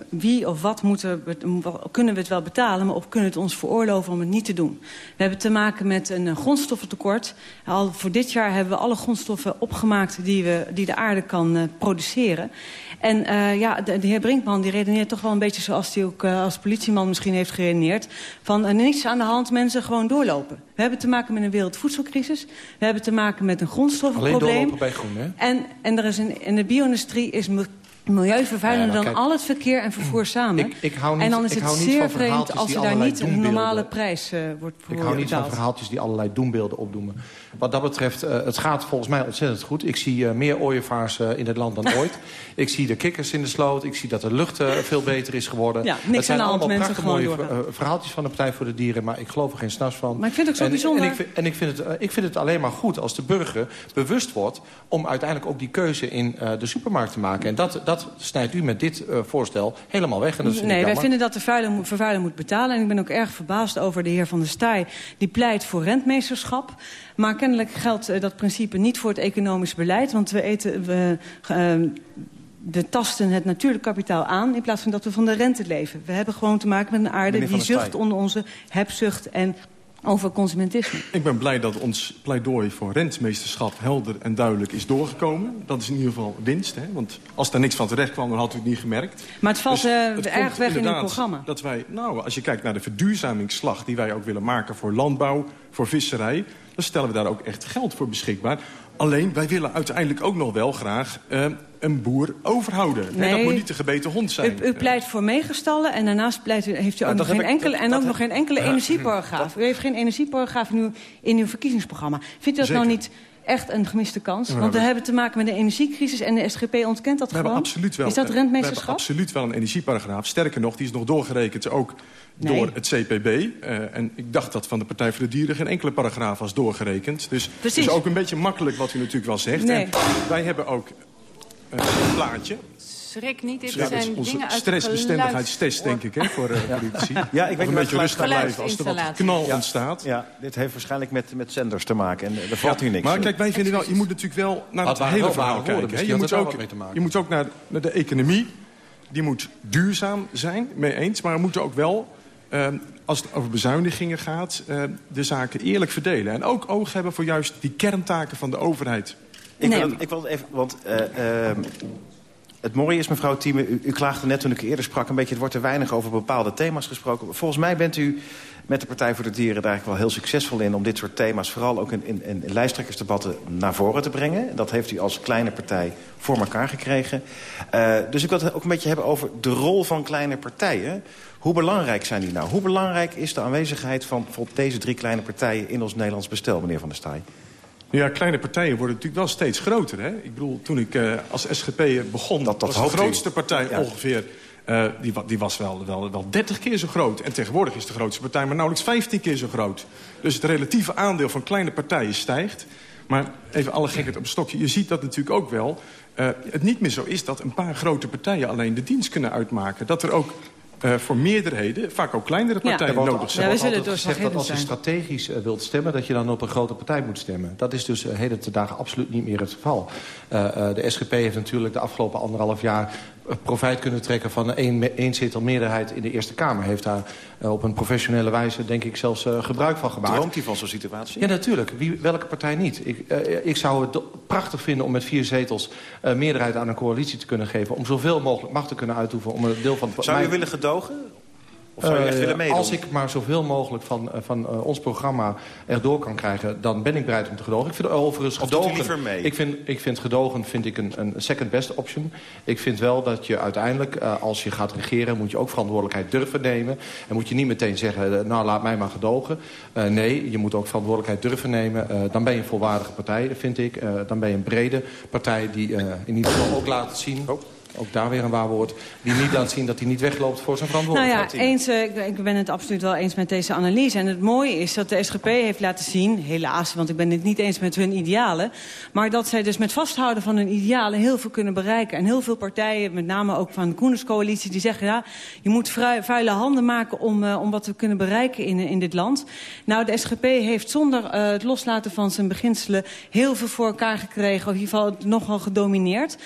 wie of wat moeten kunnen we het wel betalen, maar of kunnen we het ons veroorloven om het niet te doen. We hebben te maken met een grondstoffentekort. Al voor dit jaar hebben we alle grondstoffen opgemaakt die, we, die de aarde kan produceren. En ja, de, heer Brinkman die redeneert toch wel een beetje zoals hij ook als politieman misschien heeft geredeneerd. Van uh, niets aan de hand, mensen gewoon doorlopen. We hebben te maken met een wereldvoedselcrisis. We hebben te maken met een grondstoffenprobleem. Alleen doorlopen bij groen, hè? En, en er is een, in de bio-industrie is milieuvervuilender ja, dan al het verkeer en vervoer samen. Ik, ik hou niet, en dan is het zeer vreemd als er daar niet een normale prijs uh, wordt voor Ik hou niet van verhaaltjes die allerlei doembeelden opdoemen. Wat dat betreft, uh, het gaat volgens mij ontzettend goed. Ik zie uh, meer ooievaars in het land dan ooit. (laughs) ik zie de kikkers in de sloot. Ik zie dat de lucht veel beter is geworden. Ja, niks het zijn aan allemaal prachtig mooie verhaaltjes van de Partij voor de Dieren. Maar ik geloof er geen snas van. Maar ik vind het ook zo en, bijzonder. En, ik, en ik, vind het, ik vind het alleen maar goed als de burger bewust wordt... om uiteindelijk ook die keuze in de supermarkt te maken. En dat, dat snijdt u met dit uh, voorstel helemaal weg. En dat nee, wij jammer. vinden dat de vervuiler, vervuiler moet betalen. En ik ben ook erg verbaasd over de heer Van der Staaij. Die pleit voor rentmeesterschap. Maar kennelijk geldt uh, dat principe niet voor het economisch beleid. Want we eten... We, uh, we tasten het natuurlijk kapitaal aan... in plaats van dat we van de rente leven. We hebben gewoon te maken met een aarde die zucht onder onze hebzucht... en over consumentisme. Ik ben blij dat ons pleidooi voor rentmeesterschap helder en duidelijk is doorgekomen. Dat is in ieder geval winst. Hè? Want als daar niks van terecht kwam, dan had u het niet gemerkt. Maar het valt dus uh, erg weg in het programma. Dat wij, nou, als je kijkt naar de verduurzamingsslag die wij ook willen maken voor landbouw, voor visserij... dan stellen we daar ook echt geld voor beschikbaar. Alleen, wij willen uiteindelijk ook nog wel graag uh, een boer overhouden. Nee, dat moet niet de gebeten hond zijn. U, u pleit voor meegestallen en daarnaast pleit u, heeft u ook, nog geen, enkele, en ook nog geen enkele energieparagraaf. U heeft geen energieparagraaf in uw, in uw verkiezingsprogramma. Vindt u dat nou niet echt een gemiste kans? Want we hebben te maken met de energiecrisis en de SGP ontkent dat we gewoon. Absoluut wel, is dat rentmeesterschap? We hebben absoluut wel een energieparagraaf. Sterker nog, die is nog doorgerekend ook door het CPB. Uh, en ik dacht dat van de Partij voor de Dieren geen enkele paragraaf was doorgerekend. Dus het is ook een beetje makkelijk wat u natuurlijk wel zegt. Nee. wij hebben ook uh, een plaatje. Schrik niet, dit zijn onze dingen uit stressbestendigheidstest, denk ik, hè, voor uh, ja. politici. (laughs) Ja, ik weet een beetje rustig blijven als er wat knal ja. ontstaat. Ja, dit heeft waarschijnlijk met, met zenders te maken. En er valt hier niks. Maar kijk, wij vinden wel, je moet natuurlijk wel naar het hele verhaal kijken. Je moet, ook, je moet ook naar, naar de economie. Die moet duurzaam zijn, mee eens. Maar we moeten ook wel als het over bezuinigingen gaat, uh, de zaken eerlijk verdelen. En ook oog hebben voor juist die kerntaken van de overheid. Ik, nee. wil, ik wil even, want uh, het mooie is, mevrouw Thieme, u, u klaagde net toen ik eerder sprak... een beetje, het wordt te weinig over bepaalde thema's gesproken. Volgens mij bent u met de Partij voor de Dieren daar eigenlijk wel heel succesvol in... om dit soort thema's vooral ook in, in, in lijsttrekkersdebatten naar voren te brengen. Dat heeft u als kleine partij voor elkaar gekregen. Uh, dus ik wil het ook een beetje hebben over de rol van kleine partijen. Hoe belangrijk zijn die nou? Hoe belangrijk is de aanwezigheid van bijvoorbeeld deze drie kleine partijen... in ons Nederlands bestel, meneer Van der Staaij? Ja, kleine partijen worden natuurlijk wel steeds groter. Hè? Ik bedoel, toen ik uh, als SGP begon, dat, dat was de grootste partij ja. ongeveer... Uh, die, die, was wel, wel, wel 30 keer zo groot. En tegenwoordig is de grootste partij maar nauwelijks 15 keer zo groot. Dus het relatieve aandeel van kleine partijen stijgt. Maar even alle gekheid op een stokje. Je ziet dat natuurlijk ook wel. Uh, het niet meer zo is dat een paar grote partijen alleen de dienst kunnen uitmaken. Dat er ook uh, voor meerderheden, vaak ook kleinere partijen, ja, nodig zijn. Ja, we zullen gezegd dat als je strategisch uh, wilt stemmen... dat je dan op een grote partij moet stemmen. Dat is dus uh, heden te dagen absoluut niet meer het geval. de SGP heeft natuurlijk de afgelopen anderhalf jaar profijt kunnen trekken van een eenzetel meerderheid in de Eerste Kamer. Heeft daar uh, op een professionele wijze, denk ik, zelfs uh, gebruik van gemaakt. Droomt hij van zo'n situatie? Ja, natuurlijk. Wie, welke partij niet? Ik, uh, ik zou het prachtig vinden om met vier zetels meerderheid aan een coalitie te kunnen geven... om zoveel mogelijk macht te kunnen uitoefenen om een deel van... Zou je willen gedogen? Of zou je echt willen meedoen? Als ik maar zoveel mogelijk van, van uh, ons programma erdoor kan krijgen... dan ben ik bereid om te gedogen. Ik vind overigens of gedogen... mee? Ik vind, ik vind gedogen vind ik een, een second best option. Ik vind wel dat je uiteindelijk, als je gaat regeren... moet je ook verantwoordelijkheid durven nemen. En moet je niet meteen zeggen, nou laat mij maar gedogen. nee, je moet ook verantwoordelijkheid durven nemen. dan ben je een volwaardige partij, vind ik. dan ben je een brede partij die in ieder geval ook laat zien... Oh ook daar weer een waar woord, die niet laat zien dat hij niet wegloopt voor zijn verantwoordelijkheid. Nou ja, eens, uh, ik ben het absoluut wel eens met deze analyse. En het mooie is dat de SGP heeft laten zien, helaas, want ik ben het niet eens met hun idealen, maar dat zij dus met vasthouden van hun idealen heel veel kunnen bereiken. En heel veel partijen, met name ook van de Koenderscoalitie, die zeggen, ja, je moet vuile handen maken om, uh, om wat te kunnen bereiken in, in dit land. Nou, de SGP heeft zonder uh, het loslaten van zijn beginselen heel veel voor elkaar gekregen, of in ieder geval nogal gedomineerd.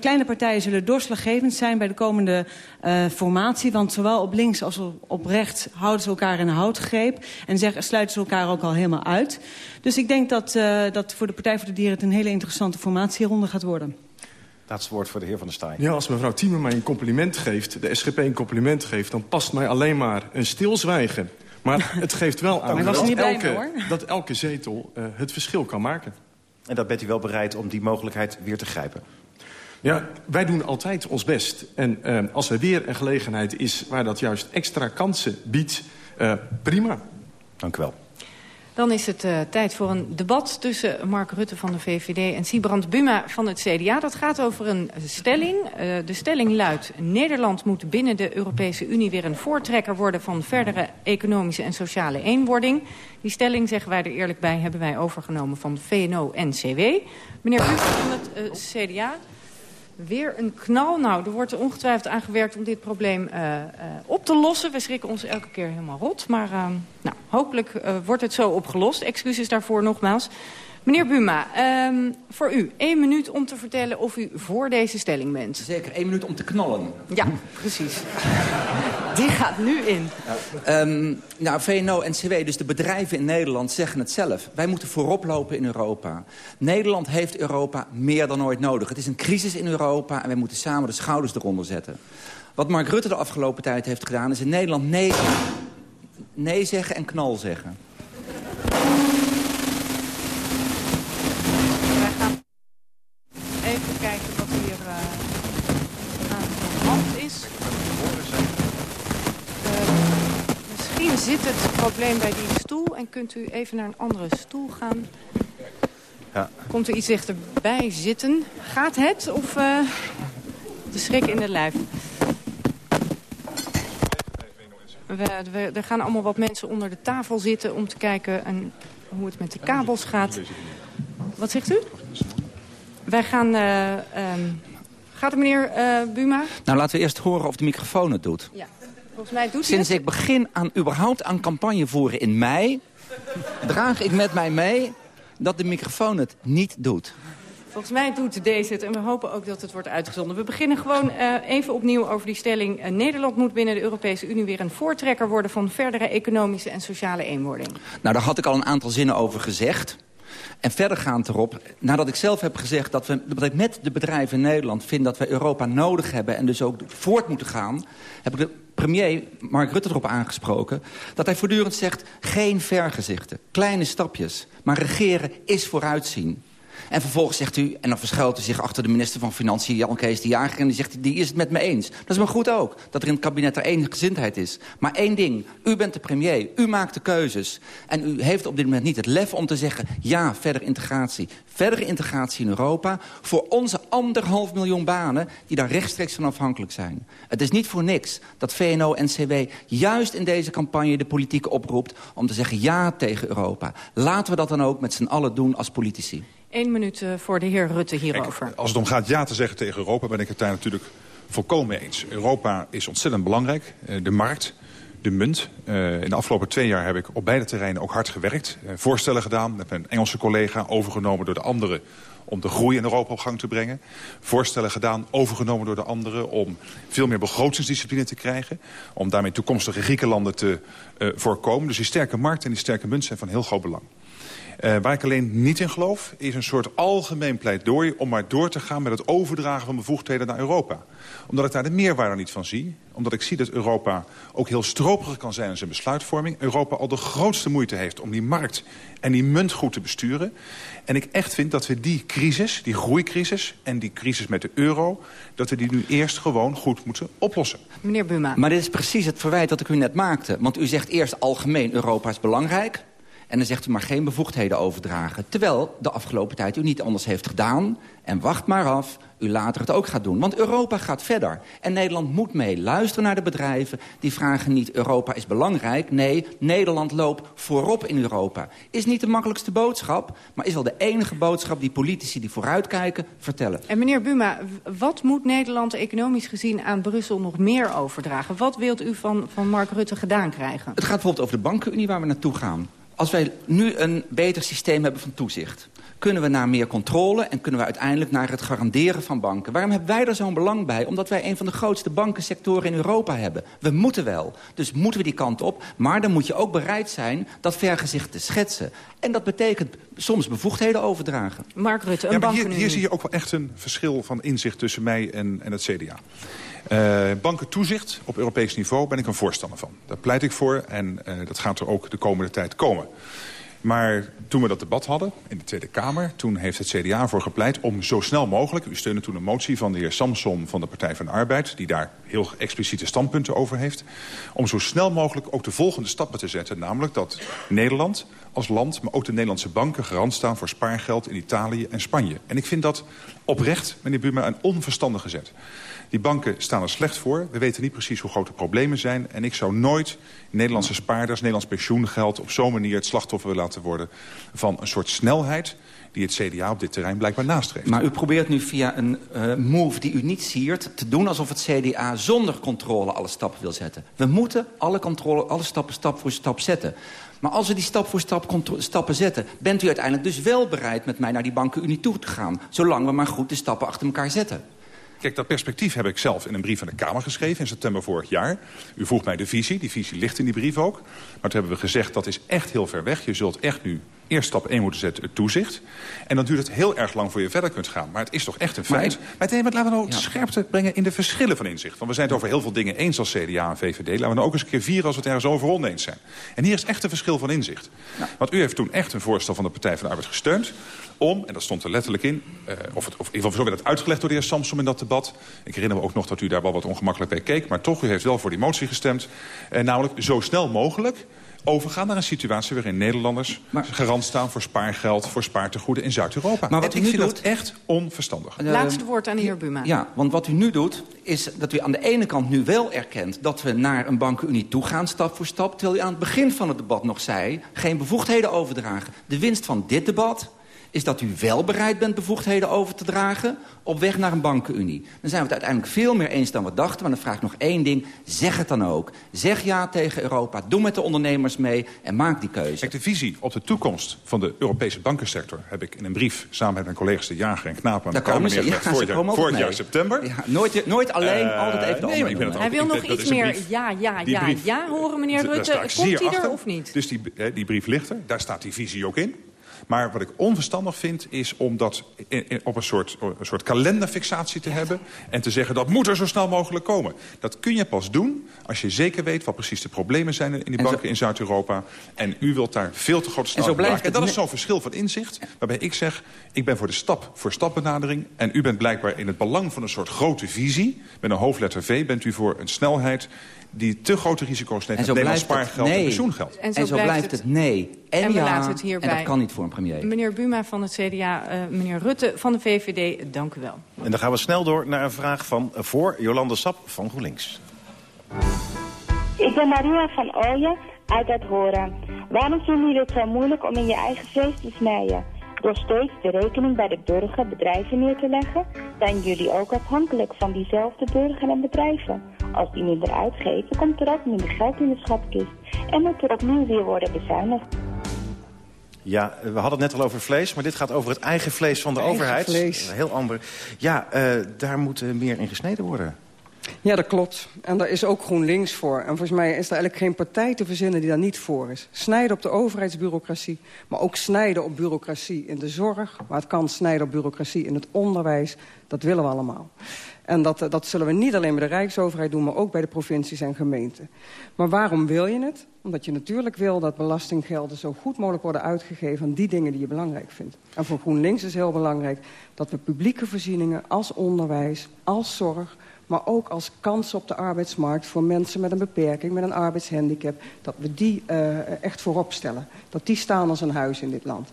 kleine partijen partijen zullen doorslaggevend zijn bij de komende uh, formatie. Want zowel op links als op rechts houden ze elkaar in een houtgreep. En zeggen, sluiten ze elkaar ook al helemaal uit. Dus ik denk dat, uh, dat voor de Partij voor de Dieren het een hele interessante formatieronde gaat worden. Laatste woord voor de heer Van der Staaij. Ja, als mevrouw Thieme mij een compliment geeft, de SGP een compliment geeft... dan past mij alleen maar een stilzwijgen. Maar (laughs) het geeft wel aan dat, elke, dat elke zetel uh, het verschil kan maken. En dat bent u wel bereid om die mogelijkheid weer te grijpen? Ja, wij doen altijd ons best. En uh, als er weer een gelegenheid is waar dat juist extra kansen biedt, uh, prima. Dank u wel. Dan is het uh, tijd voor een debat tussen Mark Rutte van de VVD en Siebrand Buma van het CDA. Dat gaat over een stelling. Uh, de stelling luidt, Nederland moet binnen de Europese Unie weer een voortrekker worden van verdere economische en sociale eenwording. Die stelling, zeggen wij er eerlijk bij, hebben wij overgenomen van VNO-NCW. Meneer Buma van het uh, CDA, Weer een knal. Nou, er wordt ongetwijfeld aan gewerkt om dit probleem uh, uh, op te lossen. We schrikken ons elke keer helemaal rot. Maar uh, nou, hopelijk wordt het zo opgelost. Excuses daarvoor nogmaals. Meneer Buma, um, voor u één minuut om te vertellen of u voor deze stelling bent. Zeker, één minuut om te knallen. Ja, precies. (laughs) Die gaat nu in. Ja. Um, nou, VNO-NCW, dus de bedrijven in Nederland, zeggen het zelf. Wij moeten voorop lopen in Europa. Nederland heeft Europa meer dan ooit nodig. Het is een crisis in Europa en wij moeten samen de schouders eronder zetten. Wat Mark Rutte de afgelopen tijd heeft gedaan... is in Nederland nee, nee zeggen en knal zeggen. Het probleem bij die stoel en kunt u even naar een andere stoel gaan. Ja. Komt u iets dichterbij zitten? Gaat het of uh, de schrik in de lijf? We, we, er gaan allemaal wat mensen onder de tafel zitten om te kijken en hoe het met de kabels gaat. Wat zegt u? Wij gaan... Uh, um, gaat het meneer uh, Buma? Nou, laten we eerst horen of de microfoon het doet. Ja. Volgens mij doet Sinds ik begin aan, überhaupt aan campagne voeren in mei... draag ik met mij mee dat de microfoon het niet doet. Volgens mij doet deze het en we hopen ook dat het wordt uitgezonden. We beginnen gewoon uh, even opnieuw over die stelling. Uh, Nederland moet binnen de Europese Unie weer een voortrekker worden... van verdere economische en sociale eenwording. Nou, daar had ik al een aantal zinnen over gezegd. En verdergaand erop, nadat ik zelf heb gezegd... dat, we, dat ik met de bedrijven in Nederland vind dat we Europa nodig hebben... en dus ook voort moeten gaan... heb ik de premier Mark Rutte erop aangesproken... dat hij voortdurend zegt, geen vergezichten, kleine stapjes. Maar regeren is vooruitzien. En vervolgens zegt u, en dan verschuilt u zich achter de minister van Financiën... Jan Kees de Jager, en die zegt, die is het met me eens. Dat is maar goed ook, dat er in het kabinet er één gezindheid is. Maar één ding, u bent de premier, u maakt de keuzes. En u heeft op dit moment niet het lef om te zeggen... ja, verder integratie. Verdere integratie in Europa voor onze anderhalf miljoen banen... die daar rechtstreeks van afhankelijk zijn. Het is niet voor niks dat VNO-NCW juist in deze campagne de politiek oproept... om te zeggen ja tegen Europa. Laten we dat dan ook met z'n allen doen als politici. Eén minuut eh, voor de heer Rutte hierover. als het om gaat ja te zeggen tegen Europa... ben ik het daar natuurlijk volkomen eens. Europa is ontzettend belangrijk. Eh, de markt, de munt. Uh, in de afgelopen twee jaar heb ik op beide terreinen ook hard gewerkt. Voorstellen gedaan met mijn Engelse collega, overgenomen door de anderen om de groei in Europa op gang te brengen. Voorstellen gedaan, overgenomen door de anderen... om veel meer begrotingsdiscipline te krijgen. Om daarmee toekomstige Griekenlanden te voorkomen. Dus die sterke markt en die sterke munt zijn van heel groot belang. Uh, waar ik alleen niet in geloof, is een soort algemeen pleidooi... om maar door te gaan met het overdragen van bevoegdheden naar Europa. Omdat ik daar de meerwaarde niet van zie. Omdat ik zie dat Europa ook heel stroperig kan zijn in zijn besluitvorming. Europa al de grootste moeite heeft om die markt en die munt goed te besturen. En ik echt vind dat we die crisis, die groeicrisis... en die crisis met de euro, dat we die nu eerst gewoon goed moeten oplossen. Meneer Buma. Maar dit is precies het verwijt dat ik u net maakte. Want u zegt eerst algemeen Europa is belangrijk... En dan zegt u maar geen bevoegdheden overdragen. Terwijl de afgelopen tijd u niet anders heeft gedaan. En wacht maar af, u later het ook gaat doen. Want Europa gaat verder. En Nederland moet mee. Luisteren naar de bedrijven. Die vragen niet Europa is belangrijk. Nee, Nederland loopt voorop in Europa. Is niet de makkelijkste boodschap. Maar is wel de enige boodschap die politici die vooruitkijken vertellen. En meneer Buma, wat moet Nederland economisch gezien aan Brussel nog meer overdragen? Wat wilt u van, van Mark Rutte gedaan krijgen? Het gaat bijvoorbeeld over de bankenunie waar we naartoe gaan. Als wij nu een beter systeem hebben van toezicht... kunnen we naar meer controle en kunnen we uiteindelijk naar het garanderen van banken. Waarom hebben wij er zo'n belang bij? Omdat wij een van de grootste bankensectoren in Europa hebben. We moeten wel. Dus moeten we die kant op. Maar dan moet je ook bereid zijn dat vergezicht te schetsen. En dat betekent soms bevoegdheden overdragen. Mark Rutte, een ja, hier, hier, zie je ook wel echt een verschil van inzicht tussen mij en, en het CDA. Uh, bankentoezicht op Europees niveau ben ik een voorstander van. Daar pleit ik voor en uh, dat gaat er ook de komende tijd komen. Maar toen we dat debat hadden in de Tweede Kamer... toen heeft het CDA voor gepleit om zo snel mogelijk... u steunde toen een motie van de heer Samson van de Partij van de Arbeid... die daar heel expliciete standpunten over heeft... om zo snel mogelijk ook de volgende stappen te zetten. Namelijk dat Nederland als land, maar ook de Nederlandse banken... garant staan voor spaargeld in Italië en Spanje. En ik vind dat oprecht, meneer Buma, een onverstandige zet. Die banken staan er slecht voor. We weten niet precies hoe groot de problemen zijn. En ik zou nooit Nederlandse spaarders, Nederlands pensioengeld... op zo'n manier het slachtoffer willen laten worden van een soort snelheid die het CDA op dit terrein blijkbaar nastreeft. Maar u probeert nu via een uh, move die u niet siert... te doen alsof het CDA zonder controle alle stappen wil zetten. We moeten alle, controle, alle stappen stap voor stap zetten. Maar als we die stap voor stap stappen zetten... bent u uiteindelijk dus wel bereid met mij naar die bankenunie toe te gaan. Zolang we maar goed de stappen achter elkaar zetten. Kijk, dat perspectief heb ik zelf in een brief aan de Kamer geschreven in september vorig jaar. U vroeg mij de visie, die visie ligt in die brief ook. Maar toen hebben we gezegd, dat is echt heel ver weg. Je zult echt nu eerst stap 1 moeten zetten, het toezicht. En dan duurt het heel erg lang voor je verder kunt gaan. Maar het is toch echt een feit. Maar, maar, laten we nou ja. scherpte brengen in de verschillen van inzicht. Want we zijn het over heel veel dingen eens als CDA en VVD. Laten we nou ook eens een keer vieren als we het ergens over oneens zijn. En hier is echt een verschil van inzicht. Want u heeft toen echt een voorstel van de Partij van de Arbeid gesteund om, en dat stond er letterlijk in... Uh, of, het, of in ieder geval zo werd het uitgelegd door de heer Samsom in dat debat. Ik herinner me ook nog dat u daar wel wat ongemakkelijk bij keek. Maar toch, u heeft wel voor die motie gestemd. Uh, namelijk zo snel mogelijk overgaan naar een situatie waarin Nederlanders maar, garant staan voor spaargeld, voor spaartegoeden in Zuid-Europa. Maar wat en u ik nu vind doet, dat echt onverstandig. Uh, Laatste woord aan de heer Buma. Ja, want wat u nu doet, is dat u aan de ene kant nu wel erkent dat we naar een bankenunie toe gaan, stap voor stap, terwijl u aan het begin van het debat nog zei, geen bevoegdheden overdragen. De winst van dit debat is dat u wel bereid bent bevoegdheden over te dragen... op weg naar een bankenunie. Dan zijn we het uiteindelijk veel meer eens dan we dachten. Maar dan vraag ik nog één ding. Zeg het dan ook. Zeg ja tegen Europa. Doe met de ondernemers mee en maak die keuze. Kijk, de visie op de toekomst van de Europese bankensector... heb ik in een brief samen met mijn collega's de Jager en Knapen... aan de Kamer neergelegd ja, vorig, jaar, vorig jaar september. Ja, nooit, nooit alleen, uh, altijd even nee, maar ik ben het Hij wil nog iets meer ja, ja, ja, ja horen, meneer Rutte. Komt hij er of niet? Dus die, die brief ligt er. Daar staat die visie ook in. Maar wat ik onverstandig vind is om dat op een soort, een soort kalenderfixatie te hebben... en te zeggen dat moet er zo snel mogelijk komen. Dat kun je pas doen als je zeker weet wat precies de problemen zijn in die banken in Zuid-Europa. En u wilt daar veel te grote snelheid maken. En dat is zo'n verschil van inzicht waarbij ik zeg... ik ben voor de stap-voor-stap benadering... en u bent blijkbaar in het belang van een soort grote visie... met een hoofdletter V bent u voor een snelheid die te grote risico's neemt met Nederlands spaargeld en pensioengeld. En zo, blijft, het, nee. En, en we laten het hierbij. En dat kan niet voor een premier. Meneer Buma van het CDA, uh, eh, meneer Rutte van de VVD, dank u wel. En dan gaan we snel door naar een vraag van uh, voor Jolande Sap van GroenLinks. Ik ben Maria van Ooyen uit het Horen. Waarom vinden jullie het zo moeilijk om in je eigen vlees te snijden? Door steeds de rekening bij de burger bedrijven neer te leggen, zijn jullie ook afhankelijk van diezelfde burger en bedrijven. Als die minder uitgeven, komt er ook minder geld in de schatkist en moet er opnieuw weer worden bezuinigd. Ja, we hadden het net al over vlees, maar dit gaat over het eigen vlees van de eigen overheid. Vlees. Heel ander. Ja, uh, daar moet meer in gesneden worden. Ja, dat klopt. En daar is ook GroenLinks voor. En volgens mij is er eigenlijk geen partij te verzinnen die daar niet voor is. Snijden op de overheidsbureaucratie, maar ook snijden op bureaucratie in de zorg. Maar het kan snijden op bureaucratie in het onderwijs. Dat willen we allemaal. En dat, dat zullen we niet alleen bij de Rijksoverheid doen... maar ook bij de provincies en gemeenten. Maar waarom wil je het? Omdat je natuurlijk wil dat belastinggelden zo goed mogelijk worden uitgegeven... aan die dingen die je belangrijk vindt. En voor GroenLinks is heel belangrijk dat we publieke voorzieningen... als onderwijs, als zorg maar ook als kans op de arbeidsmarkt voor mensen met een beperking, met een arbeidshandicap, dat we die uh, echt voorop stellen. Dat die staan als een huis in dit land.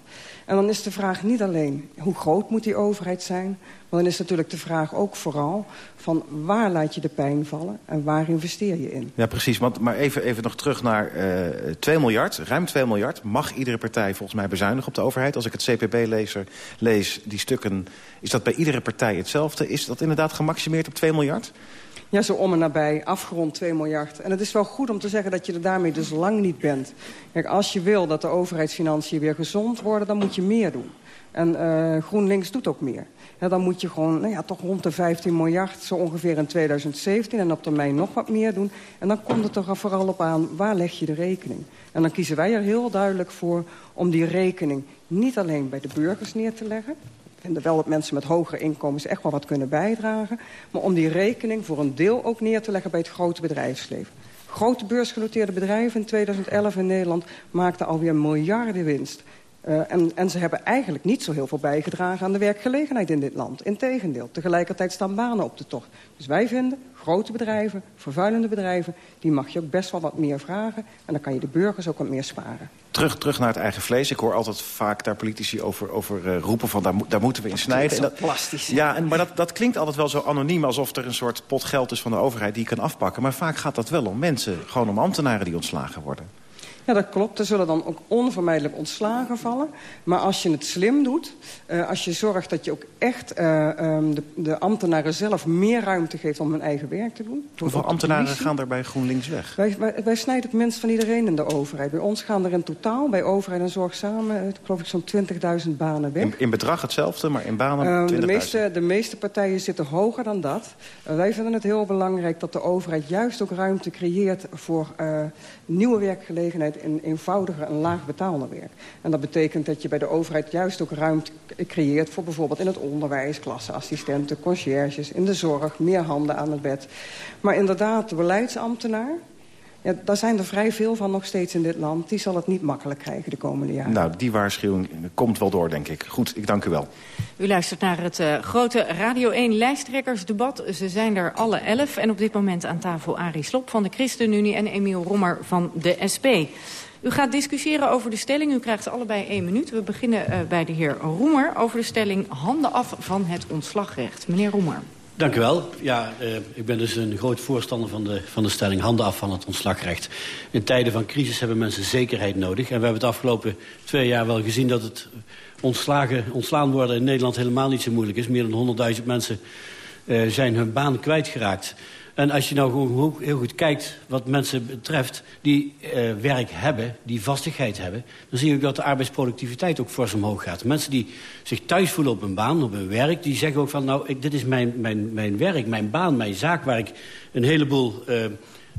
En dan is de vraag niet alleen hoe groot moet die overheid zijn, maar dan is natuurlijk de vraag ook vooral van waar laat je de pijn vallen en waar investeer je in. Ja, precies. Want, maar even, even nog terug naar uh, 2 miljard, ruim 2 miljard. Mag iedere partij volgens mij bezuinigen op de overheid? Als ik het CPB-lezer lees, die stukken, is dat bij iedere partij hetzelfde? Is dat inderdaad gemaximeerd op 2 miljard? Ja, zo om en nabij, afgerond 2 miljard. En het is wel goed om te zeggen dat je er daarmee dus lang niet bent. Kijk, als je wil dat de overheidsfinanciën weer gezond worden, dan moet je meer doen. En uh, GroenLinks doet ook meer. Ja, dan moet je gewoon nou ja, toch rond de 15 miljard, zo ongeveer in 2017... en op termijn nog wat meer doen. En dan komt het er vooral op aan, waar leg je de rekening? En dan kiezen wij er heel duidelijk voor om die rekening niet alleen bij de burgers neer te leggen... Ik vind wel dat mensen met hogere inkomens echt wel wat kunnen bijdragen... maar om die rekening voor een deel ook neer te leggen bij het grote bedrijfsleven. Grote beursgenoteerde bedrijven in 2011 in Nederland maakten alweer miljarden winst. Uh, en, en, ze hebben eigenlijk niet zo heel veel bijgedragen aan de werkgelegenheid in dit land. Integendeel, tegelijkertijd staan banen op de tocht. Dus wij vinden, grote bedrijven, vervuilende bedrijven... die mag je ook best wel wat meer vragen. En dan kan je de burgers ook wat meer sparen. Terug, terug naar het eigen vlees. Ik hoor altijd vaak daar politici over, over uh, roepen van daar, daar moeten we in snijden. Dat is plastisch. Ja, en, maar dat, dat klinkt altijd wel zo anoniem... alsof er een soort pot geld is van de overheid die je kan afpakken. Maar vaak gaat dat wel om mensen, gewoon om ambtenaren die ontslagen worden. Ja, dat klopt. Er zullen dan ook onvermijdelijk ontslagen vallen. Maar als je het slim doet, uh, als je zorgt dat je ook echt uh, um, de, de, ambtenaren zelf meer ruimte geeft om hun eigen werk te doen. Hoeveel ambtenaren gaan er bij GroenLinks weg? Wij, wij, wij snijden het minst van iedereen in de overheid. Bij ons gaan er in totaal, bij overheid en zorg samen, geloof ik zo'n 20.000 banen weg. In, in, bedrag hetzelfde, maar in banen uh, de, meeste, de meeste partijen zitten hoger dan dat. wij vinden het heel belangrijk dat de overheid juist ook ruimte creëert voor nieuwe werkgelegenheid in eenvoudiger en laag betaalde werk. En dat betekent dat je bij de overheid juist ook ruimte creëert... voor bijvoorbeeld in het onderwijs, klasseassistenten, conciërges... in de zorg, meer handen aan het bed. Maar inderdaad, de beleidsambtenaar... Ja, daar zijn er vrij veel van nog steeds in dit land. Die zal het niet makkelijk krijgen de komende jaren. Nou, die waarschuwing komt wel door, denk ik. Goed, ik dank u wel. U luistert naar het uh, grote Radio 1 lijsttrekkersdebat. Ze zijn er alle elf. En op dit moment aan tafel Arie Slop van de ChristenUnie... en Emiel Rommer van de SP. U gaat discussiëren over de stelling. U krijgt allebei één minuut. We beginnen uh, bij de heer Roemer over de stelling... handen af van het ontslagrecht. Meneer Roemer. Dank u wel. Ja, uh, ik ben dus een groot voorstander van de, van de stelling handen af van het ontslagrecht. In tijden van crisis hebben mensen zekerheid nodig. En we hebben het afgelopen twee jaar wel gezien dat het ontslagen, ontslaan worden in Nederland helemaal niet zo moeilijk is. Meer dan 100.000 mensen uh, zijn hun baan kwijtgeraakt. En als je nou gewoon heel goed kijkt wat mensen betreft die uh, werk hebben, die vastigheid hebben... dan zie je ook dat de arbeidsproductiviteit ook fors omhoog gaat. Mensen die zich thuis voelen op hun baan, op hun werk... die zeggen ook van, nou, ik, dit is mijn, mijn, mijn werk, mijn baan, mijn zaak... waar ik een heleboel... Uh,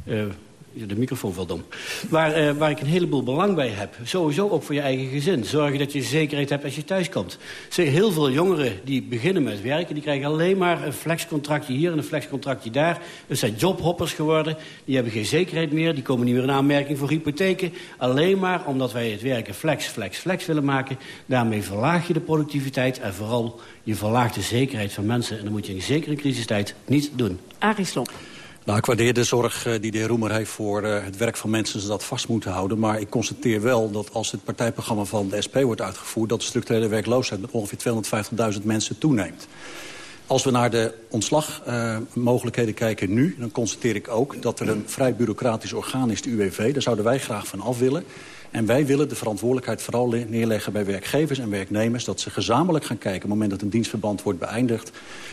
uh, de microfoon valt om. Waar, uh, waar ik een heleboel belang bij heb. Sowieso ook voor je eigen gezin. Zorgen dat je zekerheid hebt als je thuis komt. Heel veel jongeren die beginnen met werken... die krijgen alleen maar een flexcontractje hier en een flexcontractje daar. Het zijn jobhoppers geworden. Die hebben geen zekerheid meer. Die komen niet meer in aanmerking voor hypotheken. Alleen maar omdat wij het werken flex, flex, flex willen maken. Daarmee verlaag je de productiviteit en vooral je verlaagt de zekerheid van mensen. En dat moet je in zekere crisistijd niet doen. Arie Slop. Nou, ik waardeer de zorg uh, die de heer Roemer heeft voor uh, het werk van mensen... ze dat vast moeten houden. Maar ik constateer wel dat als het partijprogramma van de SP wordt uitgevoerd... dat de structurele werkloosheid met ongeveer 250.000 mensen toeneemt. Als we naar de ontslagmogelijkheden uh, kijken nu... dan constateer ik ook dat er een vrij bureaucratisch orgaan is, de UWV. Daar zouden wij graag van af willen. En wij willen de verantwoordelijkheid vooral neerleggen bij werkgevers en werknemers... dat ze gezamenlijk gaan kijken op het moment dat een dienstverband wordt beëindigd...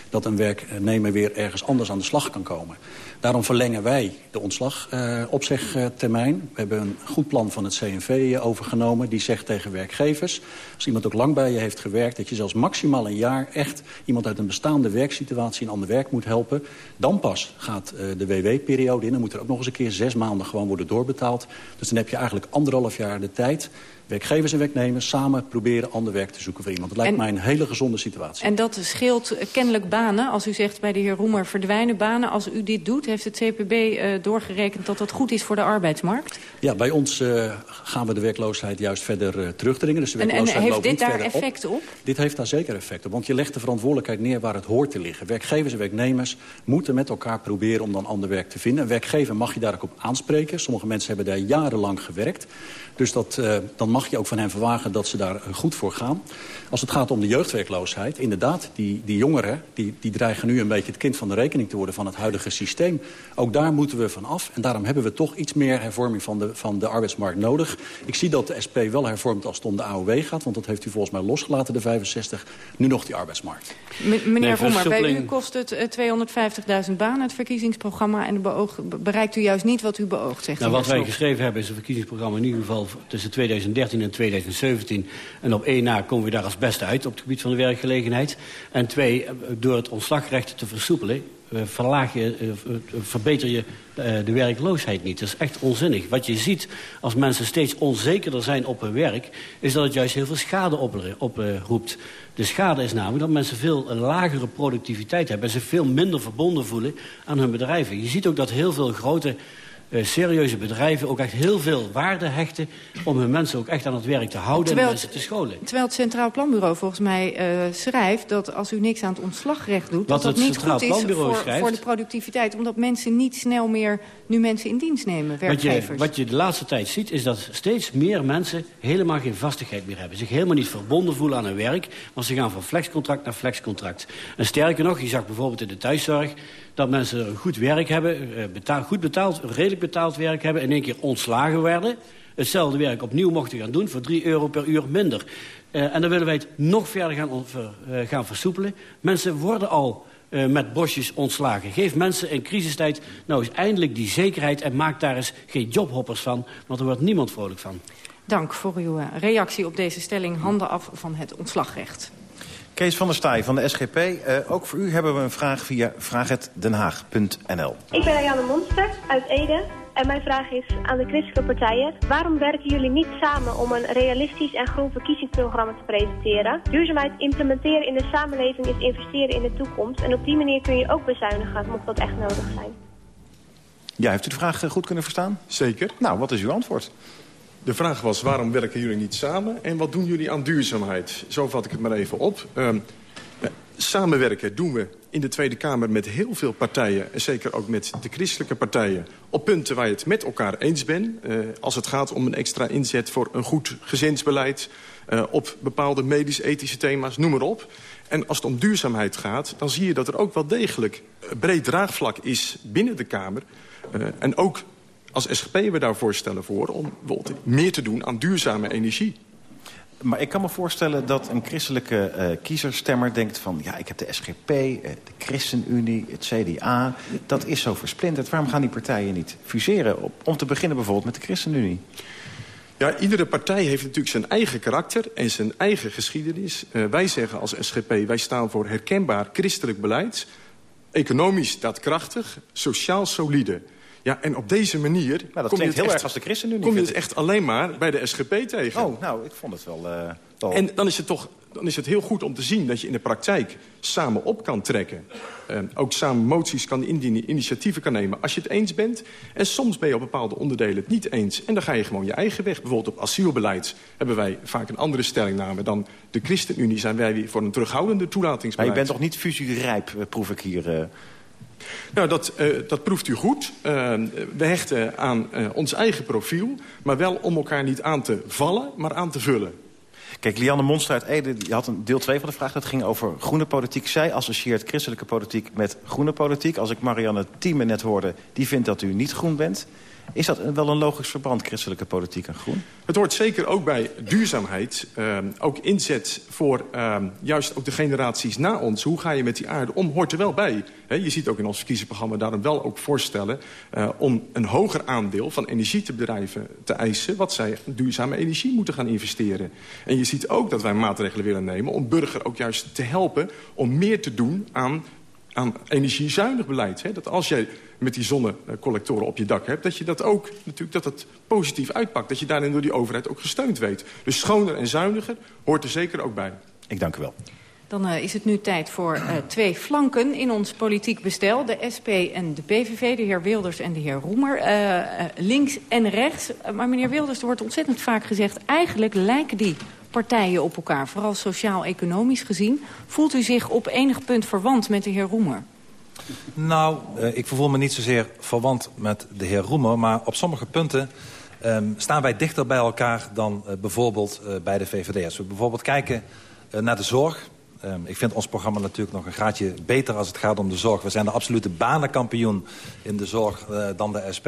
dat een werknemer weer ergens anders aan de slag kan komen. Daarom verlengen wij de ontslagopzegtermijn. Uh, we hebben een goed plan van het CNV uh, overgenomen. Die zegt tegen werkgevers, als iemand ook lang bij je heeft gewerkt... dat je zelfs maximaal een jaar echt iemand uit een bestaande werksituatie... een ander werk moet helpen. Dan pas gaat de WW-periode in. Dan moet er ook nog eens een keer zes maanden gewoon worden doorbetaald. Dus dan heb je eigenlijk anderhalf jaar de tijd werkgevers en werknemers samen proberen ander werk te zoeken voor iemand. Dat lijkt en, mij een hele gezonde situatie. En dat scheelt kennelijk banen. Als u zegt bij de heer Roemer verdwijnen banen. Als u dit doet, heeft het CPB uh, doorgerekend dat dat goed is voor de arbeidsmarkt? Ja, bij ons uh, gaan we de werkloosheid juist verder uh, terugdringen. Dus de en, en heeft dit daar effect op? op? Dit heeft daar zeker effect op. Want je legt de verantwoordelijkheid neer waar het hoort te liggen. Werkgevers en werknemers moeten met elkaar proberen om dan ander werk te vinden. Een werkgever mag je daar ook op aanspreken. Sommige mensen hebben daar jarenlang gewerkt. Dus dat, uh, dan mag je ook van hen verwagen dat ze daar goed voor gaan. Als het gaat om de jeugdwerkloosheid, inderdaad, die, die jongeren... Die, die dreigen nu een beetje het kind van de rekening te worden van het huidige systeem. Ook daar moeten we van af. En daarom hebben we toch iets meer hervorming van de, van de arbeidsmarkt nodig. Ik zie dat de SP wel hervormt als het om de AOW gaat. Want dat heeft u volgens mij losgelaten, de 65. Nu nog die arbeidsmarkt. M meneer nee, Roemer, bij u kost het 250.000 banen, het verkiezingsprogramma. En bereikt u juist niet wat u beoogt, zegt nou, Wat wij geschreven hebben is een verkiezingsprogramma in ieder geval tussen 2013 en 2017. En op één na komen we daar als beste uit op het gebied van de werkgelegenheid. En twee, door het ontslagrecht te versoepelen... Uh, verlaag je, uh, verbeter je de werkloosheid niet. Dat is echt onzinnig. Wat je ziet als mensen steeds onzekerder zijn op hun werk... is dat het juist heel veel schade oproept. De schade is namelijk dat mensen veel lagere productiviteit hebben... en zich veel minder verbonden voelen aan hun bedrijven. Je ziet ook dat heel veel grote serieuze bedrijven ook echt heel veel waarde hechten... om hun mensen ook echt aan het werk te houden terwijl en mensen te scholen. Terwijl het Centraal Planbureau volgens mij uh, schrijft... dat als u niks aan het ontslagrecht doet... Wat dat dat niet goed is voor, schrijft, voor, de productiviteit. Omdat mensen niet snel meer nu mensen in dienst nemen, werkgevers. Wat je, wat je de laatste tijd ziet is dat steeds meer mensen... helemaal geen vastigheid meer hebben. Zich helemaal niet verbonden voelen aan hun werk... maar ze gaan van flexcontract naar flexcontract. En sterker nog, je zag bijvoorbeeld in de thuiszorg dat mensen goed werk hebben, eh, goed betaald, redelijk betaald werk hebben... in één keer ontslagen werden hetzelfde werk opnieuw mochten gaan doen... voor 3 euro per uur minder. Uh, en dan willen wij het nog verder gaan, uh, gaan versoepelen. Mensen worden al met bosjes ontslagen. Geef mensen in crisistijd nou eens eindelijk die zekerheid... en maak daar eens geen jobhoppers van, want er wordt niemand vrolijk van. Dank voor uw reactie op deze stelling. Handen af van het ontslagrecht. Kees van der Staaij van de SGP. Uh, ook voor u hebben we een vraag via vraaghetdenhaag.nl. Ik ben Ariane Monster uit Ede. En mijn vraag is aan de christelijke partijen. Waarom werken jullie niet samen om een realistisch en groen verkiezingsprogramma te presenteren? Duurzaamheid implementeren in de samenleving is investeren in de toekomst. En op die manier kun je ook bezuinigen, mocht dat echt nodig zijn. Ja, heeft u de vraag goed kunnen verstaan? Zeker. Nou, wat is uw antwoord? De vraag was, waarom werken jullie niet samen? En wat doen jullie aan duurzaamheid? Zo vat ik het maar even op. Uh, samenwerken doen we in de Tweede Kamer met heel veel partijen... en zeker ook met de christelijke partijen... op punten waar je het met elkaar eens bent. Uh, als het gaat om een extra inzet voor een goed gezinsbeleid... Uh, op bepaalde medisch-ethische thema's, noem maar op. En als het om duurzaamheid gaat, dan zie je dat er ook wel degelijk... breed draagvlak is binnen de Kamer... En ook als SGP we daar voorstellen voor... om bijvoorbeeld meer te doen aan duurzame energie. Maar ik kan me voorstellen dat een christelijke uh, kiezerstemmer denkt van... ja, ik heb de SGP, uh, de ChristenUnie, het CDA. Dat is zo versplinterd. Waarom gaan die partijen niet fuseren? Op, om te beginnen bijvoorbeeld met de ChristenUnie. Ja, iedere partij heeft natuurlijk zijn eigen karakter en zijn eigen geschiedenis. Uh, wij zeggen als SGP, wij staan voor herkenbaar christelijk beleid... economisch daadkrachtig, sociaal solide... Ja, en op deze manier... Nou, dat klinkt heel echt, erg als de ChristenUnie. Kom je het echt alleen maar bij de SGP tegen. Oh, nou, ik vond het wel... Uh, wel... En dan is het toch dan is het heel goed om te zien dat je in de praktijk samen op kan trekken. Uh, ook samen moties kan indienen, initiatieven kan nemen als je het eens bent. En soms ben je op bepaalde onderdelen het niet eens. En dan ga je gewoon je eigen weg. Bijvoorbeeld op asielbeleid hebben wij vaak een andere stellingname dan de ChristenUnie. Zijn wij voor een terughoudende toelatingsbeleid. Maar je bent toch niet fusierijp, eh, proef ik hier... Uh... Nou, dat, uh, dat proeft u goed. Uh, we hechten aan uh, ons eigen profiel, maar wel om elkaar niet aan te vallen, maar aan te vullen. Kijk, Lianne Monster uit Ede die had een deel 2 van de vraag. Dat ging over groene politiek. Zij associeert christelijke politiek met groene politiek. Als ik Marianne Thieme net hoorde, die vindt dat u niet groen bent. Is dat wel een logisch verband, christelijke politiek en groen? Het hoort zeker ook bij duurzaamheid. Uh, ook inzet voor uh, juist ook de generaties na ons. Hoe ga je met die aarde om? Hoort er wel bij. Je ziet ook in ons verkiezingsprogramma daarom wel ook voorstellen... Uh, om een hoger aandeel van energiebedrijven te eisen... wat zij duurzame energie moeten gaan investeren. En je ziet ook dat wij maatregelen willen nemen... om burger ook juist te helpen om meer te doen aan aan energiezuinig beleid. Hè? Dat als jij met die zonnecollectoren op je dak hebt... dat je dat ook natuurlijk dat het positief uitpakt. Dat je daarin door die overheid ook gesteund weet. Dus schoner en zuiniger hoort er zeker ook bij. Ik dank u wel. Dan uh, is het nu tijd voor uh, twee flanken in ons politiek bestel. De SP en de PVV, de heer Wilders en de heer Roemer. Uh, links en rechts. maar meneer Wilders, er wordt ontzettend vaak gezegd... eigenlijk lijken die partijen op elkaar, vooral sociaal-economisch gezien. Voelt u zich op enig punt verwant met de heer Roemer? Nou, uh, ik voel me niet zozeer verwant met de heer Roemer... maar op sommige punten um, staan wij dichter bij elkaar dan uh, bijvoorbeeld uh, bij de VVD. Als we bijvoorbeeld kijken naar de zorg... Um, ik vind ons programma natuurlijk nog een graadje beter als het gaat om de zorg. We zijn de absolute banenkampioen in de zorg uh, dan de SP.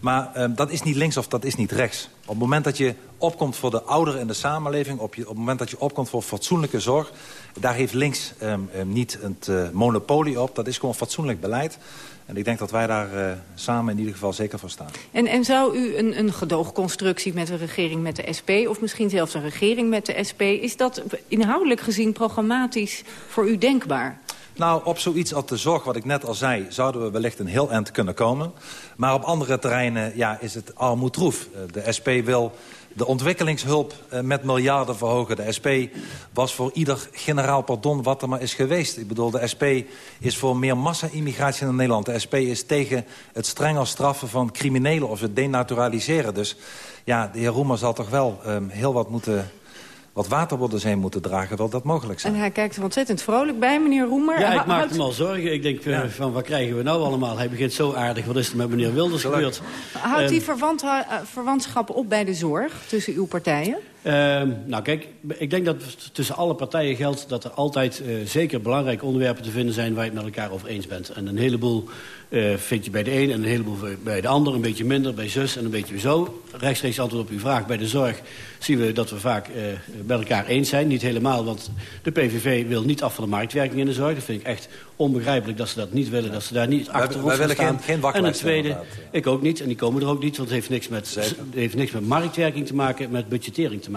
Maar um, dat is niet links of dat is niet rechts. Op het moment dat je opkomt voor de ouderen in de samenleving... op, je, op het moment dat je opkomt voor fatsoenlijke zorg... daar heeft links um, niet het uh, monopolie op. Dat is gewoon fatsoenlijk beleid. En ik denk dat wij daar uh, samen in ieder geval zeker voor staan. En, en zou u een, een gedoogconstructie met een regering met de SP... of misschien zelfs een regering met de SP... is dat inhoudelijk gezien programmatisch voor u denkbaar? Nou, op zoiets als de zorg, wat ik net al zei... zouden we wellicht een heel eind kunnen komen. Maar op andere terreinen ja, is het armoedroef. De SP wil de ontwikkelingshulp uh, met miljarden verhogen. De SP was voor ieder generaal pardon wat er maar is geweest. Ik bedoel, de SP is voor meer massa-immigratie in Nederland. De SP is tegen het strenger straffen van criminelen of het denaturaliseren. Dus ja, de heer Roemer zal toch wel um, heel wat moeten wat water worden zijn moeten dragen, wel dat mogelijk zijn. En hij kijkt er ontzettend vrolijk bij, meneer Roemer. Ja, ik maak hem al zorgen. Ik denk, ja. uh, van wat krijgen we nou allemaal? Hij begint zo aardig. Wat is er met meneer Wilders gebeurd? Houdt die um, verwant, uh, verwantschap op bij de zorg tussen uw partijen? Ehm, nou kijk, ik denk dat tussen alle partijen geldt dat er altijd uh, zeker belangrijke onderwerpen te vinden zijn waar je het met elkaar over eens bent. En een heleboel uh, vind je bij de een en een heleboel bij de ander. Een beetje minder bij zus en een beetje zo. Rechtstreeks antwoord op uw vraag. Bij de zorg zien we dat we vaak uh, met elkaar eens zijn. Niet helemaal, want de PVV wil niet af van de marktwerking in de zorg. Dat vind ik echt onbegrijpelijk dat ze dat niet willen. Dat ze daar niet achter ons staan. Geen, geen en het tweede, ik ook niet. En die komen er ook niet, want het heeft niks met, heeft niks met marktwerking te maken. Met budgettering te maken.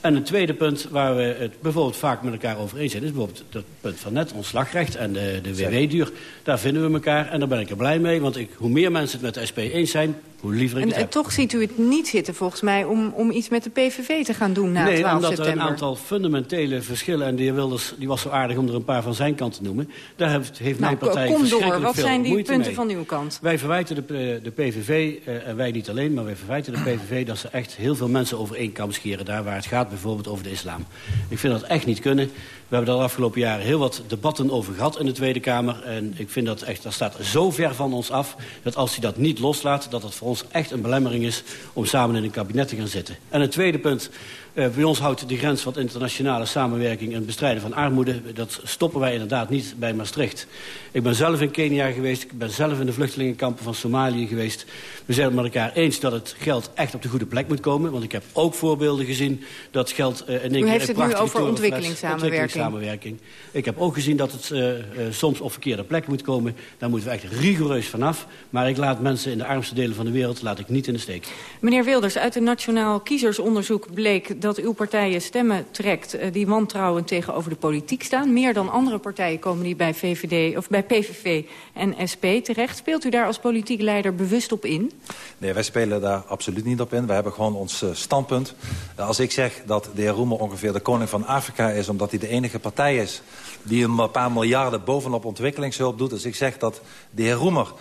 En een tweede punt waar we het bijvoorbeeld vaak met elkaar over eens zijn... is bijvoorbeeld het punt van net, ontslagrecht en de, de WW-duur. Daar vinden we elkaar en daar ben ik er blij mee. Want ik, hoe meer mensen het met de SP eens zijn, hoe liever ik en, het heb. En toch ziet u het niet zitten volgens mij om, om iets met de PVV te gaan doen na nee, 12 omdat september. er een aantal fundamentele verschillen... en de heer Wilders die was zo aardig om er een paar van zijn kant te noemen... daar heeft, heeft nou, mijn partij kom door, wat zijn die punten mee. van uw kant? Wij verwijten de, de PVV, uh, en wij niet alleen... maar wij verwijten de PVV dat ze echt heel veel mensen over één kam scheren... daar waar het gaat bijvoorbeeld over de islam. Ik vind dat echt niet kunnen. We hebben daar de afgelopen jaren heel wat debatten over gehad in de Tweede Kamer. En ik vind dat echt, dat staat zo ver van ons af... dat als hij dat niet loslaat, dat het voor ons echt een belemmering is... om samen in een kabinet te gaan zitten. En het tweede punt, uh, bij ons houdt de grens van internationale samenwerking... en bestrijden van armoede, dat stoppen wij inderdaad niet bij Maastricht. Ik ben zelf in Kenia geweest, ik ben zelf in de vluchtelingenkampen van Somalië geweest. We zijn het met elkaar eens dat het geld echt op de goede plek moet komen. Want ik heb ook voorbeelden gezien dat geld uh, in één keer... U heeft het nu over ontwikkelingssamenwerking. ontwikkelingssamenwerking. Ik heb ook gezien dat het uh, soms op verkeerde plek moet komen. Daar moeten we echt rigoureus vanaf. Maar ik laat mensen in de armste delen van de wereld laat ik niet in de steek. Meneer Wilders, uit een nationaal kiezersonderzoek bleek dat uw partijen stemmen trekt... Uh, die wantrouwen tegenover de politiek staan. Meer dan andere partijen komen die bij, VVD, of bij PVV en SP terecht. Speelt u daar als politiek leider bewust op in? Nee, wij spelen daar absoluut niet op in. We hebben gewoon ons uh, standpunt. Uh, als ik zeg dat de heer Roemer ongeveer de koning van Afrika is... omdat hij de enige partij is die een paar miljarden bovenop ontwikkelingshulp doet... dus ik zeg dat de heer Roemer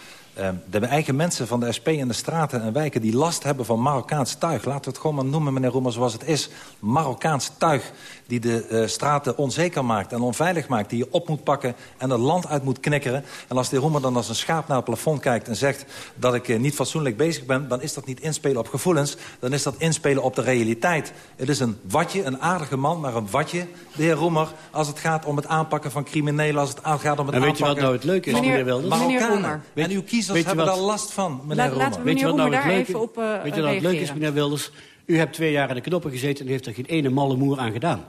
de eigen mensen van de SP in de straten en wijken... die last hebben van Marokkaans tuig. Laten we het gewoon maar noemen, meneer Roemer, zoals het is. Marokkaans tuig die de uh, straten onzeker maakt en onveilig maakt... die je op moet pakken en het land uit moet knikkeren. En als de heer Roemer dan als een schaap naar het plafond kijkt... en zegt dat ik uh, niet fatsoenlijk bezig ben... dan is dat niet inspelen op gevoelens. Dan is dat inspelen op de realiteit. Het is een watje, een aardige man, maar een watje, de heer Roemer... als het gaat om het aanpakken van criminelen... als het gaat om het en weet aanpakken je wat nou het leuke is, meneer Wilders? Meneer Roemer. En uw kiezers hebben daar last van, meneer Laten we Weet je wat nou daar het leuke, even op uh, Weet je wat het leuke is, meneer Wilders? U hebt twee jaar in de knoppen gezeten en heeft er geen ene malle moer aan gedaan.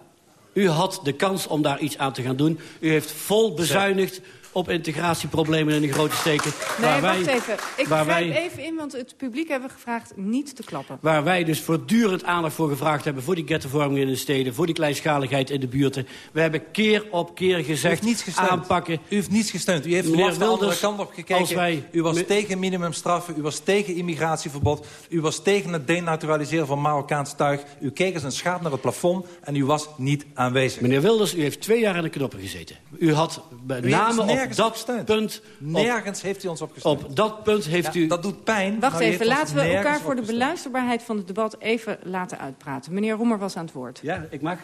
U had de kans om daar iets aan te gaan doen. U heeft vol bezuinigd op integratieproblemen in de grote steken. Nee, waar wacht wij, even. Ik waar grijp wij, even in, want het publiek hebben gevraagd niet te klappen. Waar wij dus voortdurend aandacht voor gevraagd hebben... voor die gettovorming in de steden, voor die kleinschaligheid in de buurten. We hebben keer op keer gezegd, niets gesteund. aanpakken. U heeft niets gesteund. U heeft Meneer vanaf de andere Wilders, kant op gekeken. als wij- u was tegen minimumstraffen, u was tegen immigratieverbod... u was tegen het denaturaliseren van Marokkaans tuig. U keek als een schaap naar het plafond en u was niet aanwezig. Meneer Wilders, u heeft twee jaar in de knoppen gezeten. U had heeft name op nergens dat opgesteund. punt... Nergens heeft u ons Op, op dat punt heeft Ja, u... dat doet pijn. Wacht even, laten we elkaar voor de beluisterbaarheid van het debat even laten uitpraten. Meneer Roemer was aan het woord. Ja, ik mag.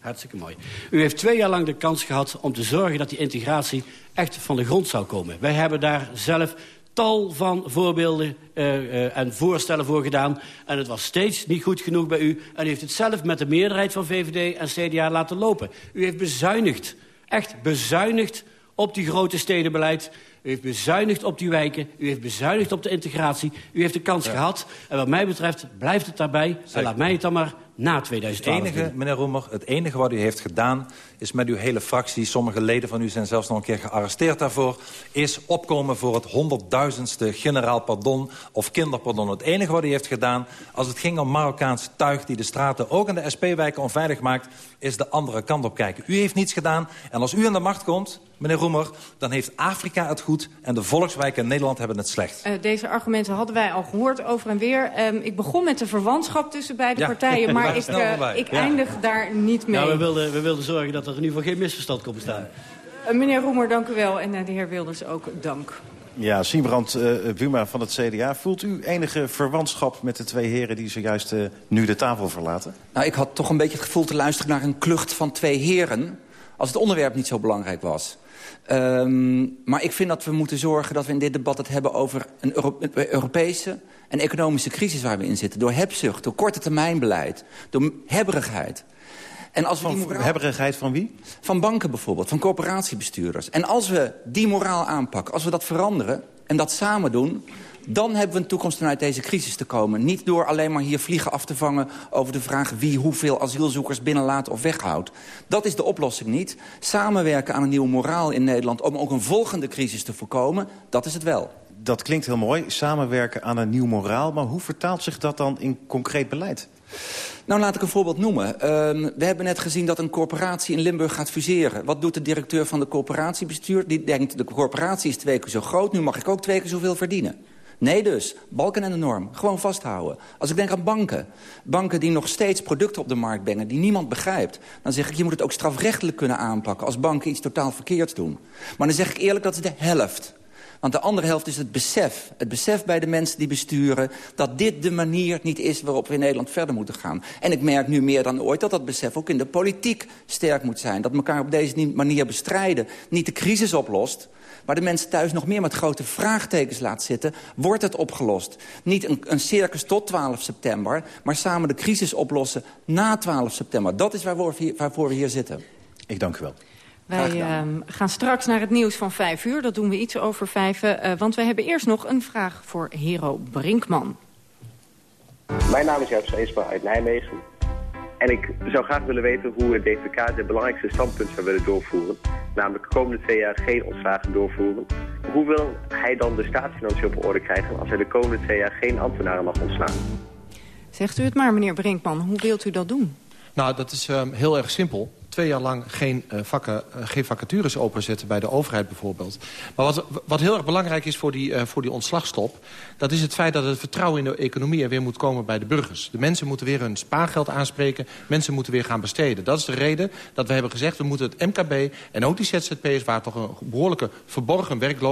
Hartstikke mooi. U heeft twee jaar lang de kans gehad om te zorgen dat die integratie echt van de grond zou komen. Wij hebben daar zelf tal van voorbeelden uh, uh, en voorstellen voor gedaan. En het was steeds niet goed genoeg bij u. En u heeft het zelf met de meerderheid van VVD en CDA laten lopen. U heeft bezuinigd, echt bezuinigd op die grote stedenbeleid. U heeft bezuinigd op die wijken. U heeft bezuinigd op de integratie. U heeft de kans Ja. gehad. En wat mij betreft blijft het daarbij. En laat mij het dan maar na Het 2012 enige, doen. meneer Roemer, het enige wat u heeft gedaan... is met uw hele fractie, sommige leden van u zijn zelfs nog een keer gearresteerd daarvoor... is opkomen voor het honderdduizendste generaal pardon of kinderpardon. Het enige wat u heeft gedaan, als het ging om Marokkaans tuig... die de straten ook in de SP-wijken onveilig maakt... is de andere kant op kijken. U heeft niets gedaan. En als u aan de macht komt, meneer Roemer... dan heeft Afrika het goed en de volkswijken in Nederland hebben het slecht. Uh, deze argumenten hadden wij al gehoord over en weer. Um, ik begon met de verwantschap tussen beide Ja, partijen, maar (laughs) ik, uh, voorbij. ik Ja. eindig daar niet mee. Nou, we wilden, we wilden zorgen dat er in ieder geval geen misverstand kon bestaan. Uh, meneer Roemer, dank u wel. En uh, de heer Wilders ook dank. Ja, Siebrand uh, Buma van het CDA. Voelt u enige verwantschap met de twee heren die zojuist uh, nu de tafel verlaten? Nou, ik had toch een beetje het gevoel te luisteren naar een klucht van twee heren... als het onderwerp niet zo belangrijk was. Um, maar ik vind dat we moeten zorgen dat we in dit debat het hebben over een Europese en economische crisis waar we in zitten. Door hebzucht, door korte termijnbeleid, door hebberigheid. En als we van die moraal... hebberigheid van wie? Van banken bijvoorbeeld, van corporatiebestuurders. En als we die moraal aanpakken, als we dat veranderen en dat samen doen... dan hebben we een toekomst om uit deze crisis te komen. Niet door alleen maar hier vliegen af te vangen over de vraag... wie hoeveel asielzoekers binnenlaat of weghoudt. Dat is de oplossing niet. Samenwerken aan een nieuwe moraal in Nederland... om ook een volgende crisis te voorkomen, dat is het wel dat klinkt heel mooi, samenwerken aan een nieuw moraal. Maar hoe vertaalt zich dat dan in concreet beleid? Nou, laat ik een voorbeeld noemen. Uh, we hebben net gezien dat een corporatie in Limburg gaat fuseren. Wat doet de directeur van de corporatiebestuur? Die denkt, de corporatie is twee keer zo groot, nu mag ik ook twee keer zoveel verdienen. Nee dus, balken en de norm. Gewoon vasthouden. Als ik denk aan banken. Banken die nog steeds producten op de markt brengen... die niemand begrijpt. Dan zeg ik, je moet het ook strafrechtelijk kunnen aanpakken... als banken iets totaal verkeerds doen. Maar dan zeg ik eerlijk, dat is de helft. Want de andere helft is het besef. Het besef bij de mensen die besturen... dat dit de manier niet is waarop we in Nederland verder moeten gaan. En ik merk nu meer dan ooit dat dat besef ook in de politiek sterk moet zijn. Dat elkaar op deze manier bestrijden niet de crisis oplost... maar de mensen thuis nog meer met grote vraagtekens laat zitten... wordt het opgelost. Niet een, een circus tot 12 september... maar samen de crisis oplossen na 12 september. Dat is waarvoor we hier, waarvoor we hier zitten. Ik dank u wel. Wij uh, gaan straks naar het nieuws van vijf uur. Dat doen we iets over vijf. Uh, want we hebben eerst nog een vraag voor Hero Brinkman. Mijn naam is Jaap Seesma uit Nijmegen. En ik zou graag willen weten hoe het DVK de belangrijkste standpunt zou willen doorvoeren. Namelijk de komende twee jaar geen ontslagen doorvoeren. Hoe wil hij dan de staatsfinanciën op orde krijgen als hij de komende twee jaar geen ambtenaren mag ontslaan? Zegt u het maar, meneer Brinkman. Hoe wilt u dat doen? Nou, dat is um, heel erg simpel twee jaar lang geen, uh, vakken, uh, geen vacatures openzetten bij de overheid bijvoorbeeld. Maar wat, wat heel erg belangrijk is voor die, uh, voor die ontslagstop... dat is het feit dat het vertrouwen in de economie er weer moet komen bij de burgers. De mensen moeten weer hun spaargeld aanspreken. Mensen moeten weer gaan besteden. Dat is de reden dat we hebben gezegd... we moeten het MKB en ook die ZZP'ers... waar toch een behoorlijke verborgen werkloosheid